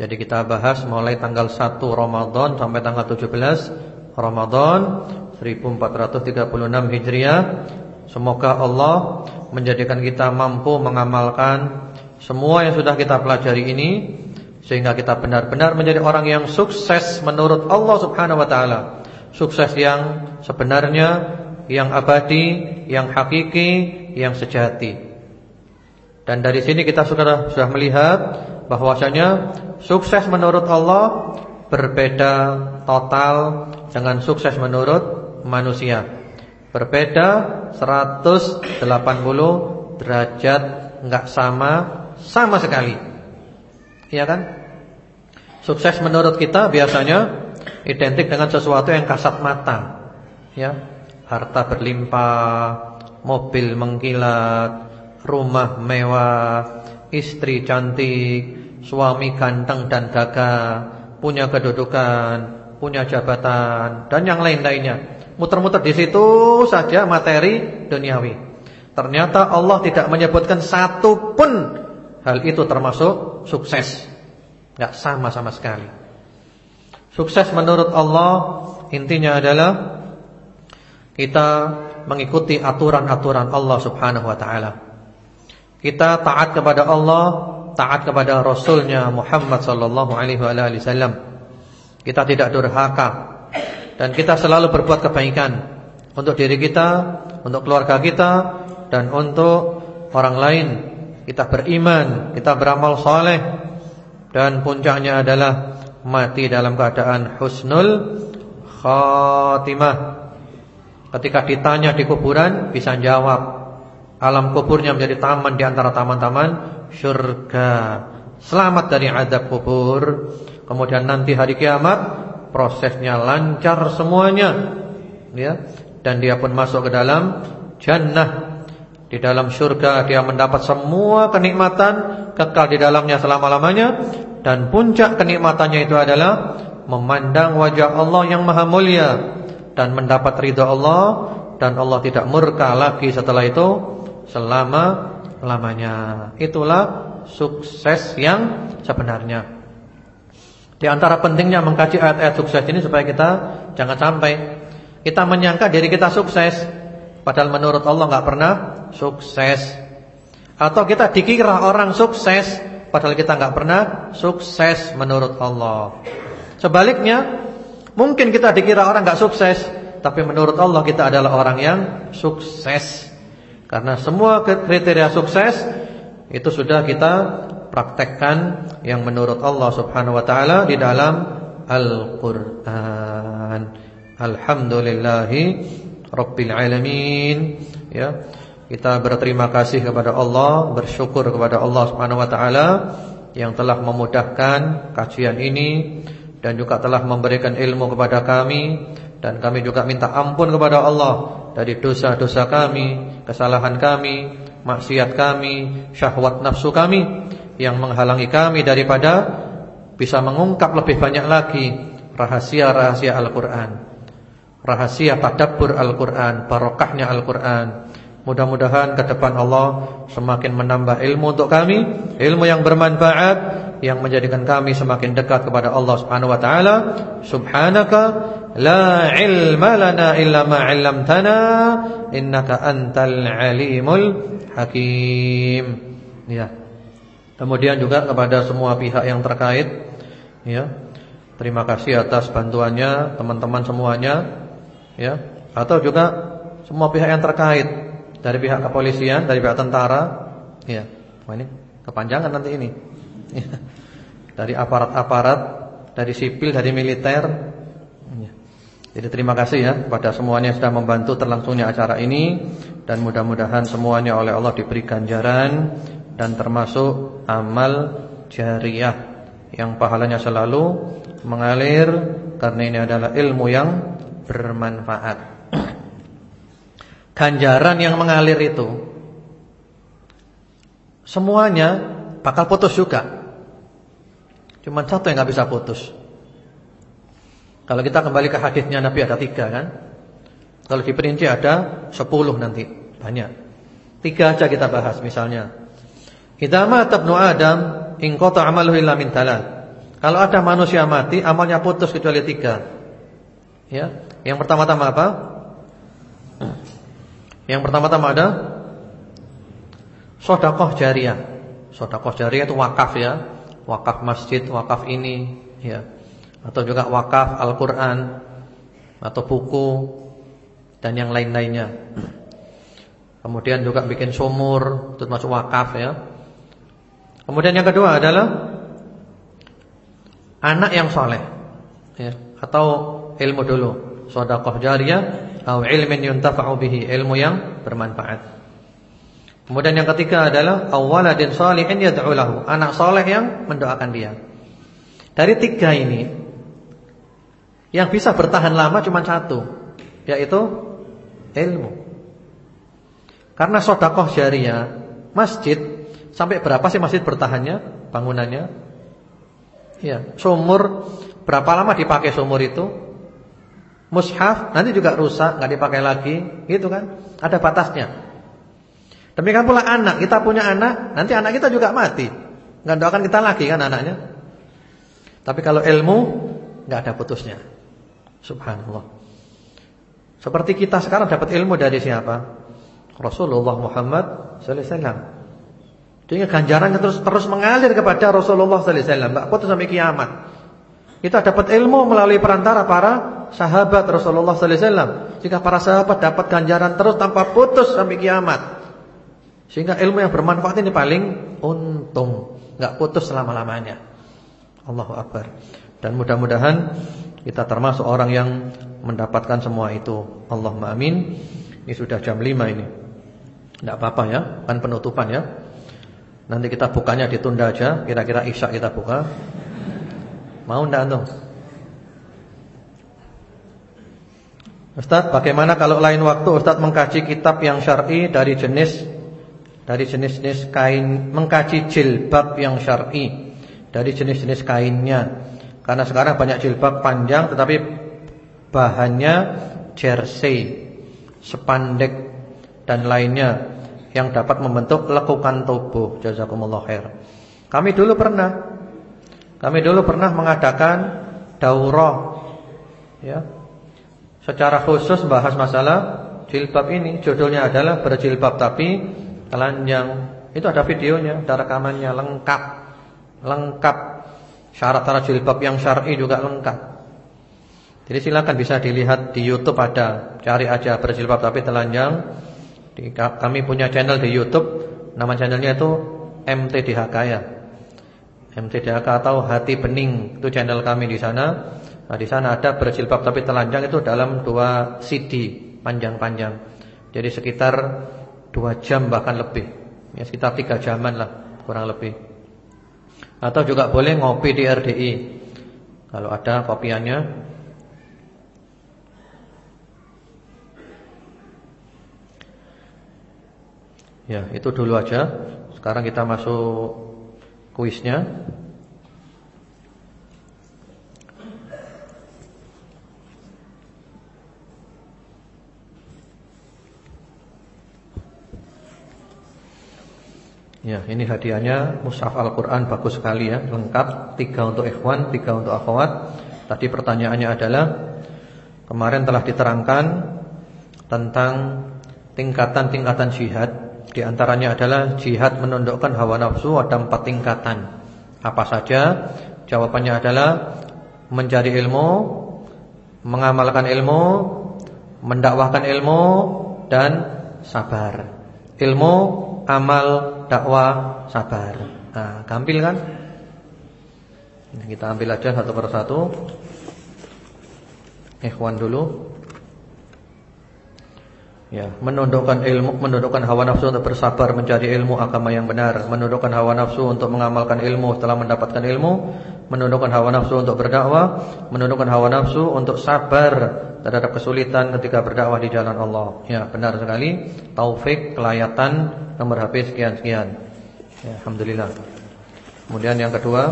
Jadi kita bahas mulai tanggal 1 Ramadan Sampai tanggal 17 Ramadan 1436 Hijriah. Semoga Allah menjadikan kita mampu mengamalkan semua yang sudah kita pelajari ini sehingga kita benar-benar menjadi orang yang sukses menurut Allah Subhanahu wa taala. Sukses yang sebenarnya, yang abadi, yang hakiki, yang sejati. Dan dari sini kita sudah sudah melihat bahwasanya sukses menurut Allah berbeda total dengan sukses menurut manusia. Berbeda 180 derajat enggak sama sama sekali. Iya kan? Sukses menurut kita biasanya identik dengan sesuatu yang kasat mata. Ya, harta berlimpah, mobil mengkilat, rumah mewah, istri cantik, suami ganteng dan gagah punya kedudukan, punya jabatan dan yang lain-lainnya. Muter-muter di situ saja materi duniawi. Ternyata Allah tidak menyebutkan satu pun hal itu termasuk sukses. Enggak sama sama sekali. Sukses menurut Allah intinya adalah kita mengikuti aturan-aturan Allah Subhanahu wa taala. Kita taat kepada Allah taat kepada Rasulnya Muhammad sallallahu alaihi wasallam. Kita tidak durhaka dan kita selalu berbuat kebaikan untuk diri kita, untuk keluarga kita dan untuk orang lain. Kita beriman, kita beramal soleh dan puncaknya adalah mati dalam keadaan husnul khatimah. Ketika ditanya di kuburan bisa jawab. Alam kuburnya menjadi taman di antara taman-taman syurga Selamat dari adab kubur Kemudian nanti hari kiamat Prosesnya lancar semuanya ya Dan dia pun masuk ke dalam Jannah Di dalam syurga dia mendapat semua kenikmatan Kekal di dalamnya selama-lamanya Dan puncak kenikmatannya itu adalah Memandang wajah Allah yang maha mulia Dan mendapat ridha Allah Dan Allah tidak murka lagi setelah itu Selama lamanya. Itulah sukses yang sebenarnya. Di antara pentingnya mengkaji ayat-ayat sukses ini supaya kita jangan sampai kita menyangka diri kita sukses padahal menurut Allah nggak pernah sukses. Atau kita dikira orang sukses padahal kita nggak pernah sukses menurut Allah. Sebaliknya, mungkin kita dikira orang nggak sukses tapi menurut Allah kita adalah orang yang sukses. Karena semua kriteria sukses itu sudah kita praktekkan yang menurut Allah Subhanahu wa taala di dalam Al-Qur'an. Alhamdulillahi rabbil alamin. Ya. Kita berterima kasih kepada Allah, bersyukur kepada Allah Subhanahu wa taala yang telah memudahkan kajian ini dan juga telah memberikan ilmu kepada kami dan kami juga minta ampun kepada Allah dari dosa-dosa kami, kesalahan kami, maksiat kami, syahwat nafsu kami yang menghalangi kami daripada bisa mengungkap lebih banyak lagi rahasia-rahasia Al-Qur'an. Rahasia tadabbur Al-Qur'an, barokahnya Al-Qur'an. Mudah-mudahan ke depan Allah semakin menambah ilmu untuk kami, ilmu yang bermanfaat yang menjadikan kami semakin dekat kepada Allah Subhanahu wa taala. Subhanaka la ilma lana illa ma 'allamtana innaka antal alimul hakim. Ya. Kemudian juga kepada semua pihak yang terkait ya. Terima kasih atas bantuannya teman-teman semuanya ya atau juga semua pihak yang terkait dari pihak kepolisian, dari pihak tentara ya. Wah ini kepanjangan nanti ini. Ya. Dari aparat-aparat, dari sipil, dari militer. Ya. Jadi terima kasih ya kepada semuanya yang sudah membantu terlangsungnya acara ini dan mudah-mudahan semuanya oleh Allah diberi ganjaran dan termasuk amal jariah yang pahalanya selalu mengalir karena ini adalah ilmu yang bermanfaat. Ganjaran yang mengalir itu semuanya bakal putus juga. Cuma satu yang nggak bisa putus. Kalau kita kembali ke hadisnya Nabi ada tiga kan? Kalau diperinci ada sepuluh nanti banyak. Tiga aja kita bahas misalnya. Idza mata Adam in qata amaluhu illa. Kalau ada manusia mati amalnya putus kecuali tiga. Ya. Yang pertama-tama apa? Yang pertama-tama ada sedekah jariah. Sedekah jariah itu wakaf ya. Wakaf masjid, wakaf ini ya. Atau juga wakaf Al-Qur'an atau buku dan yang lain-lainnya. Kemudian juga bikin sumur, itu masuk wakaf ya. Kemudian yang kedua adalah anak yang soleh, ya, atau ilmu dulu, sedekah jariyah atau ilmin yuntafa'u bihi, ilmu yang bermanfaat. Kemudian yang ketiga adalah awaladin salihin yad'u lahu, anak soleh yang mendoakan dia. Dari tiga ini yang bisa bertahan lama cuma satu, yaitu ilmu. Karena sedekah jariyah, masjid Sampai berapa sih masjid bertahannya bangunannya? Ya, sumur berapa lama dipakai sumur itu? Mushaf nanti juga rusak, nggak dipakai lagi, gitu kan? Ada batasnya. Demikian pula anak, kita punya anak, nanti anak kita juga mati. Nggak doakan kita lagi kan anaknya. Tapi kalau ilmu nggak ada putusnya. Subhanallah. Seperti kita sekarang dapat ilmu dari siapa? Rasulullah Muhammad sallallahu alaihi wasallam. Sehingga ganjarannya terus terus mengalir kepada Rasulullah sallallahu alaihi wasallam, enggak putus sampai kiamat. Kita dapat ilmu melalui perantara para sahabat Rasulullah sallallahu alaihi wasallam. Jika para sahabat dapat ganjaran terus tanpa putus sampai kiamat. Sehingga ilmu yang bermanfaat ini paling untung, enggak putus selama-lamanya. Allahu akbar. Dan mudah-mudahan kita termasuk orang yang mendapatkan semua itu. Allahumma amin. Ini sudah jam 5 ini. Enggak apa-apa ya, kan penutupan ya. Nanti kita bukanya ditunda aja, kira-kira isya kita buka. Mau ndak antum? Ustaz, bagaimana kalau lain waktu Ustaz mengkaji kitab yang syar'i dari jenis dari jenis-jenis kain, mengkaji jilbab yang syar'i dari jenis-jenis kainnya. Karena sekarang banyak jilbab panjang tetapi bahannya jersey, spandek dan lainnya yang dapat membentuk lekukan tubuh. Jazakumullah khair. Kami dulu pernah kami dulu pernah mengadakan daurah ya. Secara khusus bahas masalah jilbab ini. Judulnya adalah berjilbab tapi telanjang. Itu ada videonya, ada rekamannya lengkap. Lengkap. Syarat-syarat jilbab yang syar'i juga lengkap. Jadi silakan bisa dilihat di YouTube ada. Cari aja berjilbab tapi telanjang kami punya channel di YouTube, nama channelnya itu MTDHK ya. MTDHK atau Hati Bening itu channel kami di sana. Nah, di sana ada berjilbab tapi telanjang itu dalam dua CD panjang-panjang. Jadi sekitar dua jam bahkan lebih. Ya sekitar tiga jaman lah kurang lebih. Atau juga boleh ngopi di RDI. Kalau ada kopiannya Ya, itu dulu aja. Sekarang kita masuk kuisnya. Ya, ini hadiahnya Mushaf Al-Quran bagus sekali ya Lengkap, tiga untuk ikhwan, tiga untuk akhwat. Tadi pertanyaannya adalah Kemarin telah diterangkan Tentang tingkatan-tingkatan jihad. Di antaranya adalah jihad menundukkan hawa nafsu ada empat tingkatan. Apa saja? Jawabannya adalah mencari ilmu, mengamalkan ilmu, mendakwahkan ilmu dan sabar. Ilmu, amal, dakwah, sabar. Nah, gampil kan? Kita ambil aja satu persatu. Ikhwan dulu. Ya, menundukkan ilmu, menundukkan hawa nafsu untuk bersabar mencari ilmu agama yang benar, menundukkan hawa nafsu untuk mengamalkan ilmu setelah mendapatkan ilmu, menundukkan hawa nafsu untuk berdakwah, menundukkan hawa nafsu untuk sabar terhadap kesulitan ketika berdakwah di jalan Allah. Ya, benar sekali. Taufik, kelayatan, nomor HP sekian-sekian. Ya, alhamdulillah. Kemudian yang kedua,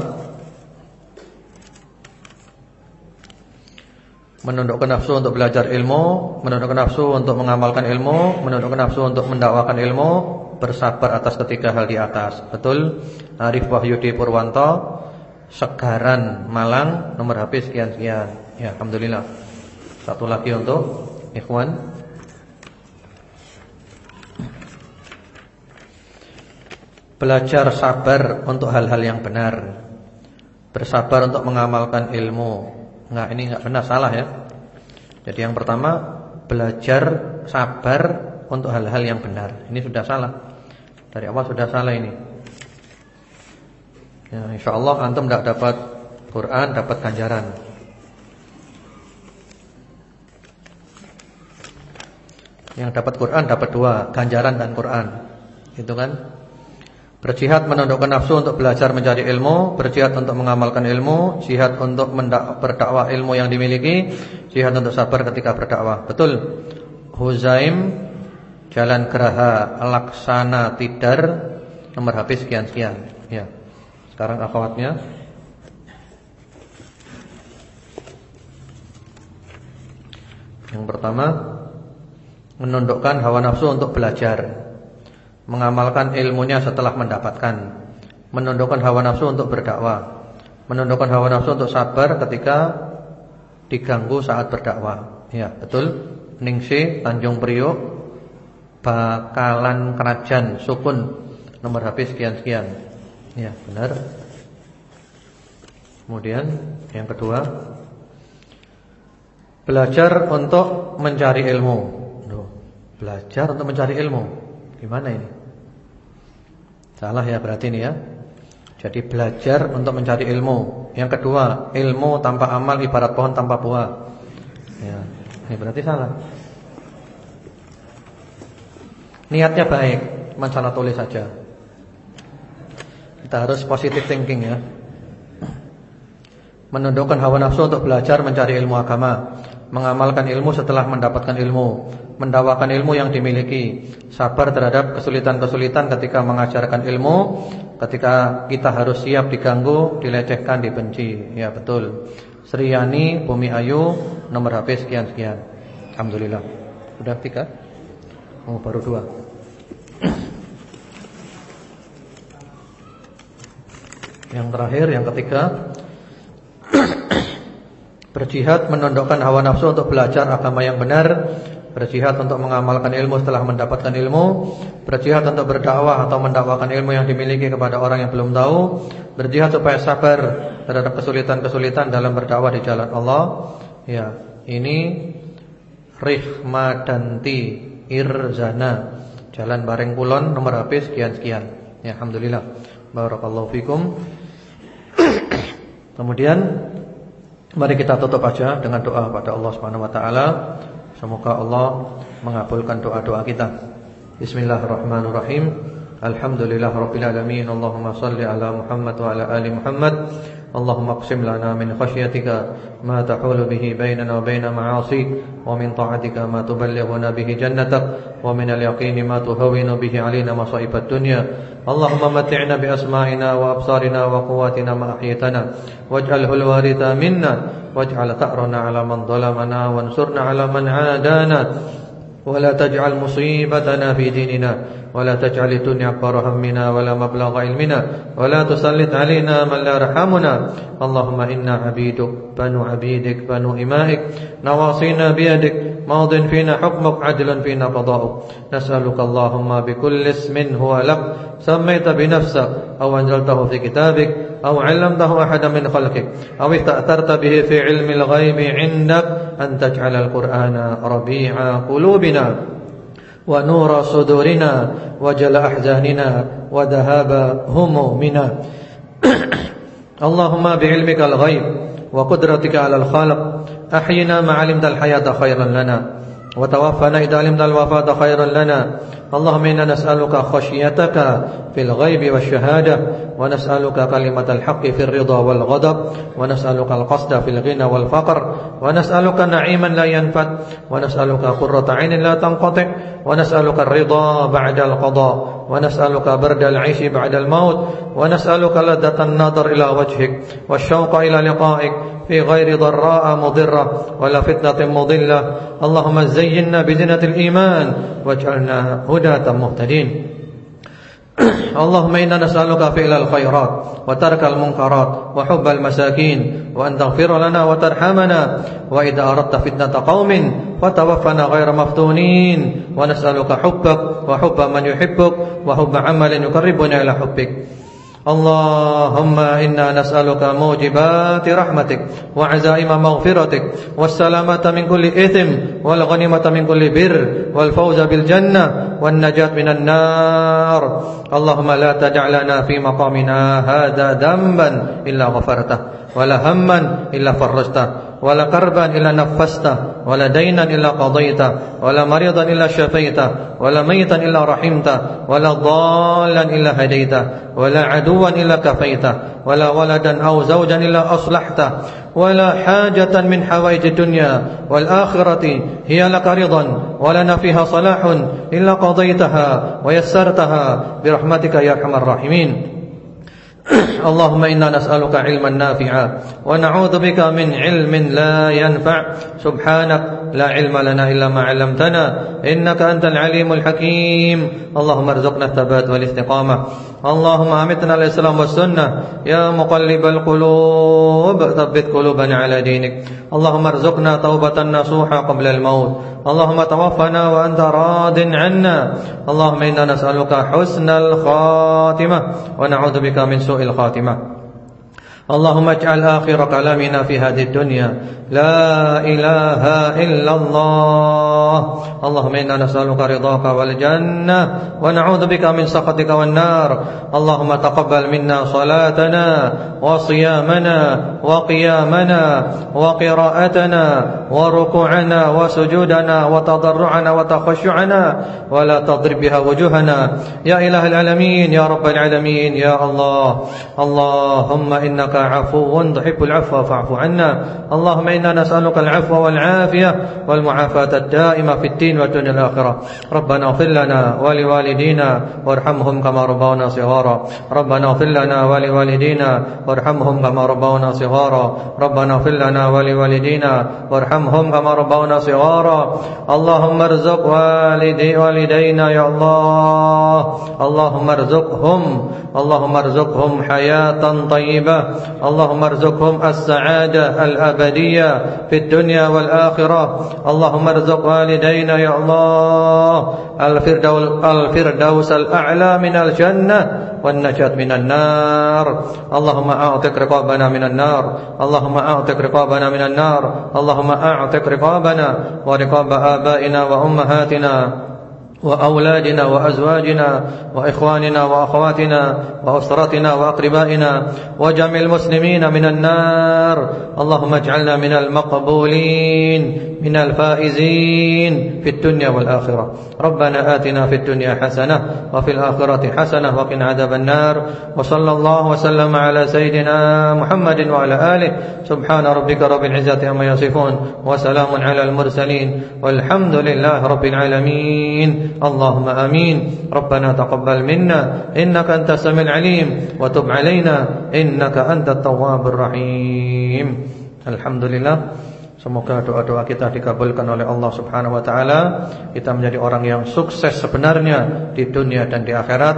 menundukkan nafsu untuk belajar ilmu, menundukkan nafsu untuk mengamalkan ilmu, menundukkan nafsu untuk mendakwakan ilmu, bersabar atas ketiga hal di atas. Betul? Arif Wahyudi Purwanto, Segaran Malang, nomor HP sekian-sekian. Ya, alhamdulillah. Satu lagi untuk ikhwan. Belajar sabar untuk hal-hal yang benar. Bersabar untuk mengamalkan ilmu. Enggak, ini enggak benar, salah ya. Jadi yang pertama, belajar sabar untuk hal-hal yang benar. Ini sudah salah. Dari awal sudah salah ini. Ya, insya Allah antum tidak dapat Quran, dapat ganjaran. Yang dapat Quran dapat dua, ganjaran dan Quran. Itu kan? Berjihad menundukkan nafsu untuk belajar mencari ilmu, berjihad untuk mengamalkan ilmu, jihad untuk berdakwah ilmu yang dimiliki, jihad untuk sabar ketika berdakwah. Betul. Huzaim Jalan Geraha Laksana Tidar nomor HP sekian-sekian. Ya. Sekarang akhwatnya Yang pertama Menundukkan hawa nafsu untuk belajar Mengamalkan ilmunya setelah mendapatkan Menundukkan hawa nafsu untuk berdakwah Menundukkan hawa nafsu untuk sabar ketika Diganggu saat berdakwah Ya betul Ningsi Tanjung Priok Bakalan Kerajaan Sukun Nomor HP sekian-sekian Ya, benar. Kemudian yang kedua, belajar untuk mencari ilmu. Belajar untuk mencari ilmu. Gimana ini? Salah ya berarti ini ya. Jadi belajar untuk mencari ilmu. Yang kedua, ilmu tanpa amal ibarat pohon tanpa buah. Ya, ini berarti salah. Niatnya baik, masalah tulis saja. Kita harus positive thinking ya Menundukkan hawa nafsu untuk belajar mencari ilmu agama Mengamalkan ilmu setelah mendapatkan ilmu Mendawakan ilmu yang dimiliki. Sabar terhadap kesulitan-kesulitan ketika mengajarkan ilmu Ketika kita harus siap diganggu, dilecehkan, dibenci. Ya betul. Sriyani, Bumi Ayu, nomor HP sekian-sekian. Alhamdulillah. Sudah tiga? Oh baru dua. Yang terakhir, yang ketiga. Berjihad menundukkan hawa nafsu untuk belajar agama yang benar Berjihad untuk mengamalkan ilmu setelah mendapatkan ilmu Berjihad untuk berdakwah atau mendakwakan ilmu yang dimiliki kepada orang yang belum tahu Berjihad supaya sabar terhadap kesulitan-kesulitan dalam berdakwah di jalan Allah. Ya, ini Rihmadanti Irzana Jalan Bareng Kulon nomor HP sekian-sekian. Ya, Alhamdulillah. Barakallahu fikum. Kemudian mari kita tutup aja dengan doa pada Allah Subhanahu wa taala. Semoga Allah mengabulkan doa-doa kita. Bismillahirrahmanirrahim. Alhamdulillahirabbil alamin. Allahumma shalli ala Muhammad wa ala ali Muhammad. اللهم اقسم لنا من خشيتك ما تحول به بيننا وبين معاصيك ومن طاعتك ما تبلغنا به جنتك ومن اليقين ما تهون به علينا مصائب الدنيا اللهم متعنا بأسمائنا وأبصارنا وقواتنا ما أحيتنا واجعله الوارث منا واجعل ثأرنا على من ظلمنا وانصرنا على من عادانا. ولا تجعل مصيبتنا في ديننا ولا تجعل الدنيا أكبر همنا ولا مبلغ علمنا ولا تسلط علينا من لا يرحمنا. اللهم إنا عبيدك بنو عبيدك بنو إمائك. نواصينا بيدك ماض فينا حكمك عدل فينا قضاؤك. نسألك اللهم بكل اسم هو لك. سميت بنفسك أو أنزلته في كتابك. أو علمته أحدا من خلقك أو استأثرت به في علم الغيب عندك أن تجعل القرآن ربيع قلوبنا ونور صدورنا وجل أحزاننا وذهاب همومنا. اللهم بعلمك الغيب وقدرتك على الخلق أحينا ما علمت الحياة خيرا لنا وتوفنا إذا علمت الوفاة خيرا لنا. اللهم إنا نسألك خشيتك في الغيب والشهادة ونسألك كلمة الحق في الرضا والغضب ونسألك القصد في الغنى والفقر ونسألك نعيما لا ينفد ونسألك قرة عين لا تنقطع ونسألك الرضا بعد القضاء ونسألك برد العيش بعد الموت ونسألك لذة النظر إلى وجهك والشوق إلى لقائك في غير ضراء مضرة ولا فتنة مضلة. اللهم زينا بزنة الإيمان واجعلنا هداة مهتدين. اللهم إنا نسألك فعل الخيرات وترك المنكرات وحب المساكين وأن تغفر لنا وترحمنا وإذا أردت فتنة قوم فتوفنا غير مفتونين ونسألك حبك وحب من يحبك وحب عمل يقربنا إلى حبك اللهم إنا نسألك موجبات رحمتك وعزائم مغفرتك والسلامة من كل إثم والغنيمة من كل بر والفوز بالجنة والنجاة من النار. اللهم لا تدع لنا في مقامنا هذا ذنبا إلا غفرته. ولا هما إلا فرجته ولا كربا إلا نفسته ولا دينا إلا قضيته ولا مريضا إلا شفيته ولا ميتا إلا رحمته ولا ضالا إلا هديته ولا عدوا إلا كفيته ولا ولدا أو زوجا إلا أصلحته ولا حاجة من حوائج الدنيا والآخرة هي لك رضا ولنا فيها صلاح إلا قضيتها ويسرتها برحمتك يا أرحم الراحمين. اللهم إنا نسألك علما نافعا ونعوذ بك من علم لا ينفع. سبحانك لا علم لنا إلا ما علمتنا. إنك أنت العليم الحكيم. اللهم ارزقنا الثبات والاستقامة. اللهم أمتنا الإسلام والسنة. يا مقلب القلوب ثبت قلوبنا على دينك. اللهم ارزقنا توبة نصوحة قبل الموت. اللهم توفنا وأنت راض عنا. اللهم إنا نسألك حسن الخاتمة. ونعوذ بك من سوء khairu khatimah. اللهم اجعل آخر كلامنا في هذه الدنيا. لا إله إلا الله. اللهم إنا نسألك رضاك والجنة ونعوذ بك من سخطك والنار. اللهم تقبل منا صلاتنا وصيامنا وقيامنا وقراءتنا وركوعنا وسجودنا وتضرعنا وتخشعنا ولا تضرب بها وجوهنا. يا إله العالمين يا رب العالمين يا الله. اللهم إنك عفو تحب العفو فاعف عنا. اللهم إنا نسألك العفو والعافية والمعافاة الدائمة في الدين والدنيا الآخرة. ربنا اغفر لنا ولوالدينا وارحمهم كما ربونا صغارا. ربنا اغفر لنا ولوالدينا وارحمهم كما ربونا صغارا. ربنا اغفر لنا ولوالدينا وارحمهم كما ربونا صغارا. اللهم ارزق والدي والدينا يا الله. اللهم ارزقهم اللهم ارزقهم حياة طيبة. اللهم ارزقهم السعادة الأبدية في الدنيا والآخرة. اللهم ارزق والدينا يا الله الفردوس, الأعلى من الجنة والنجاة من النار. اللهم أعتق رقابنا من النار. اللهم أعتق رقابنا من النار. اللهم أعتق رقابنا ورقاب آبائنا وأمهاتنا. وأولادنا وأزواجنا وإخواننا وأخواتنا وأسرتنا وأقربائنا وجميع المسلمين من النار. اللهم اجعلنا من المقبولين. من الفائزين في الدنيا والآخرة. ربنا آتنا في الدنيا حسنة وفي الآخرة حسنة وقنا عذاب النار. وصلى الله وسلم على سيدنا محمد وعلى آله. سبحان ربك رب العزة عما يصفون وسلام على المرسلين. والحمد لله رب العالمين. اللهم آمين. ربنا تقبل منا. إنك أنت السميع العليم. وتب علينا. إنك أنت التواب الرحيم. الحمد لله. Semoga doa-doa kita dikabulkan oleh Allah Subhanahu wa taala. Kita menjadi orang yang sukses sebenarnya di dunia dan di akhirat.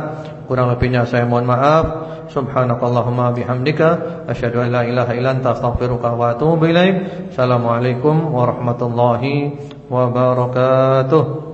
Kurang lebihnya saya mohon maaf. Subhanakallahumma bihamdika asyhadu an la ilaha illa anta astaghfiruka wa atubu ilaik. Assalamualaikum warahmatullahi wabarakatuh.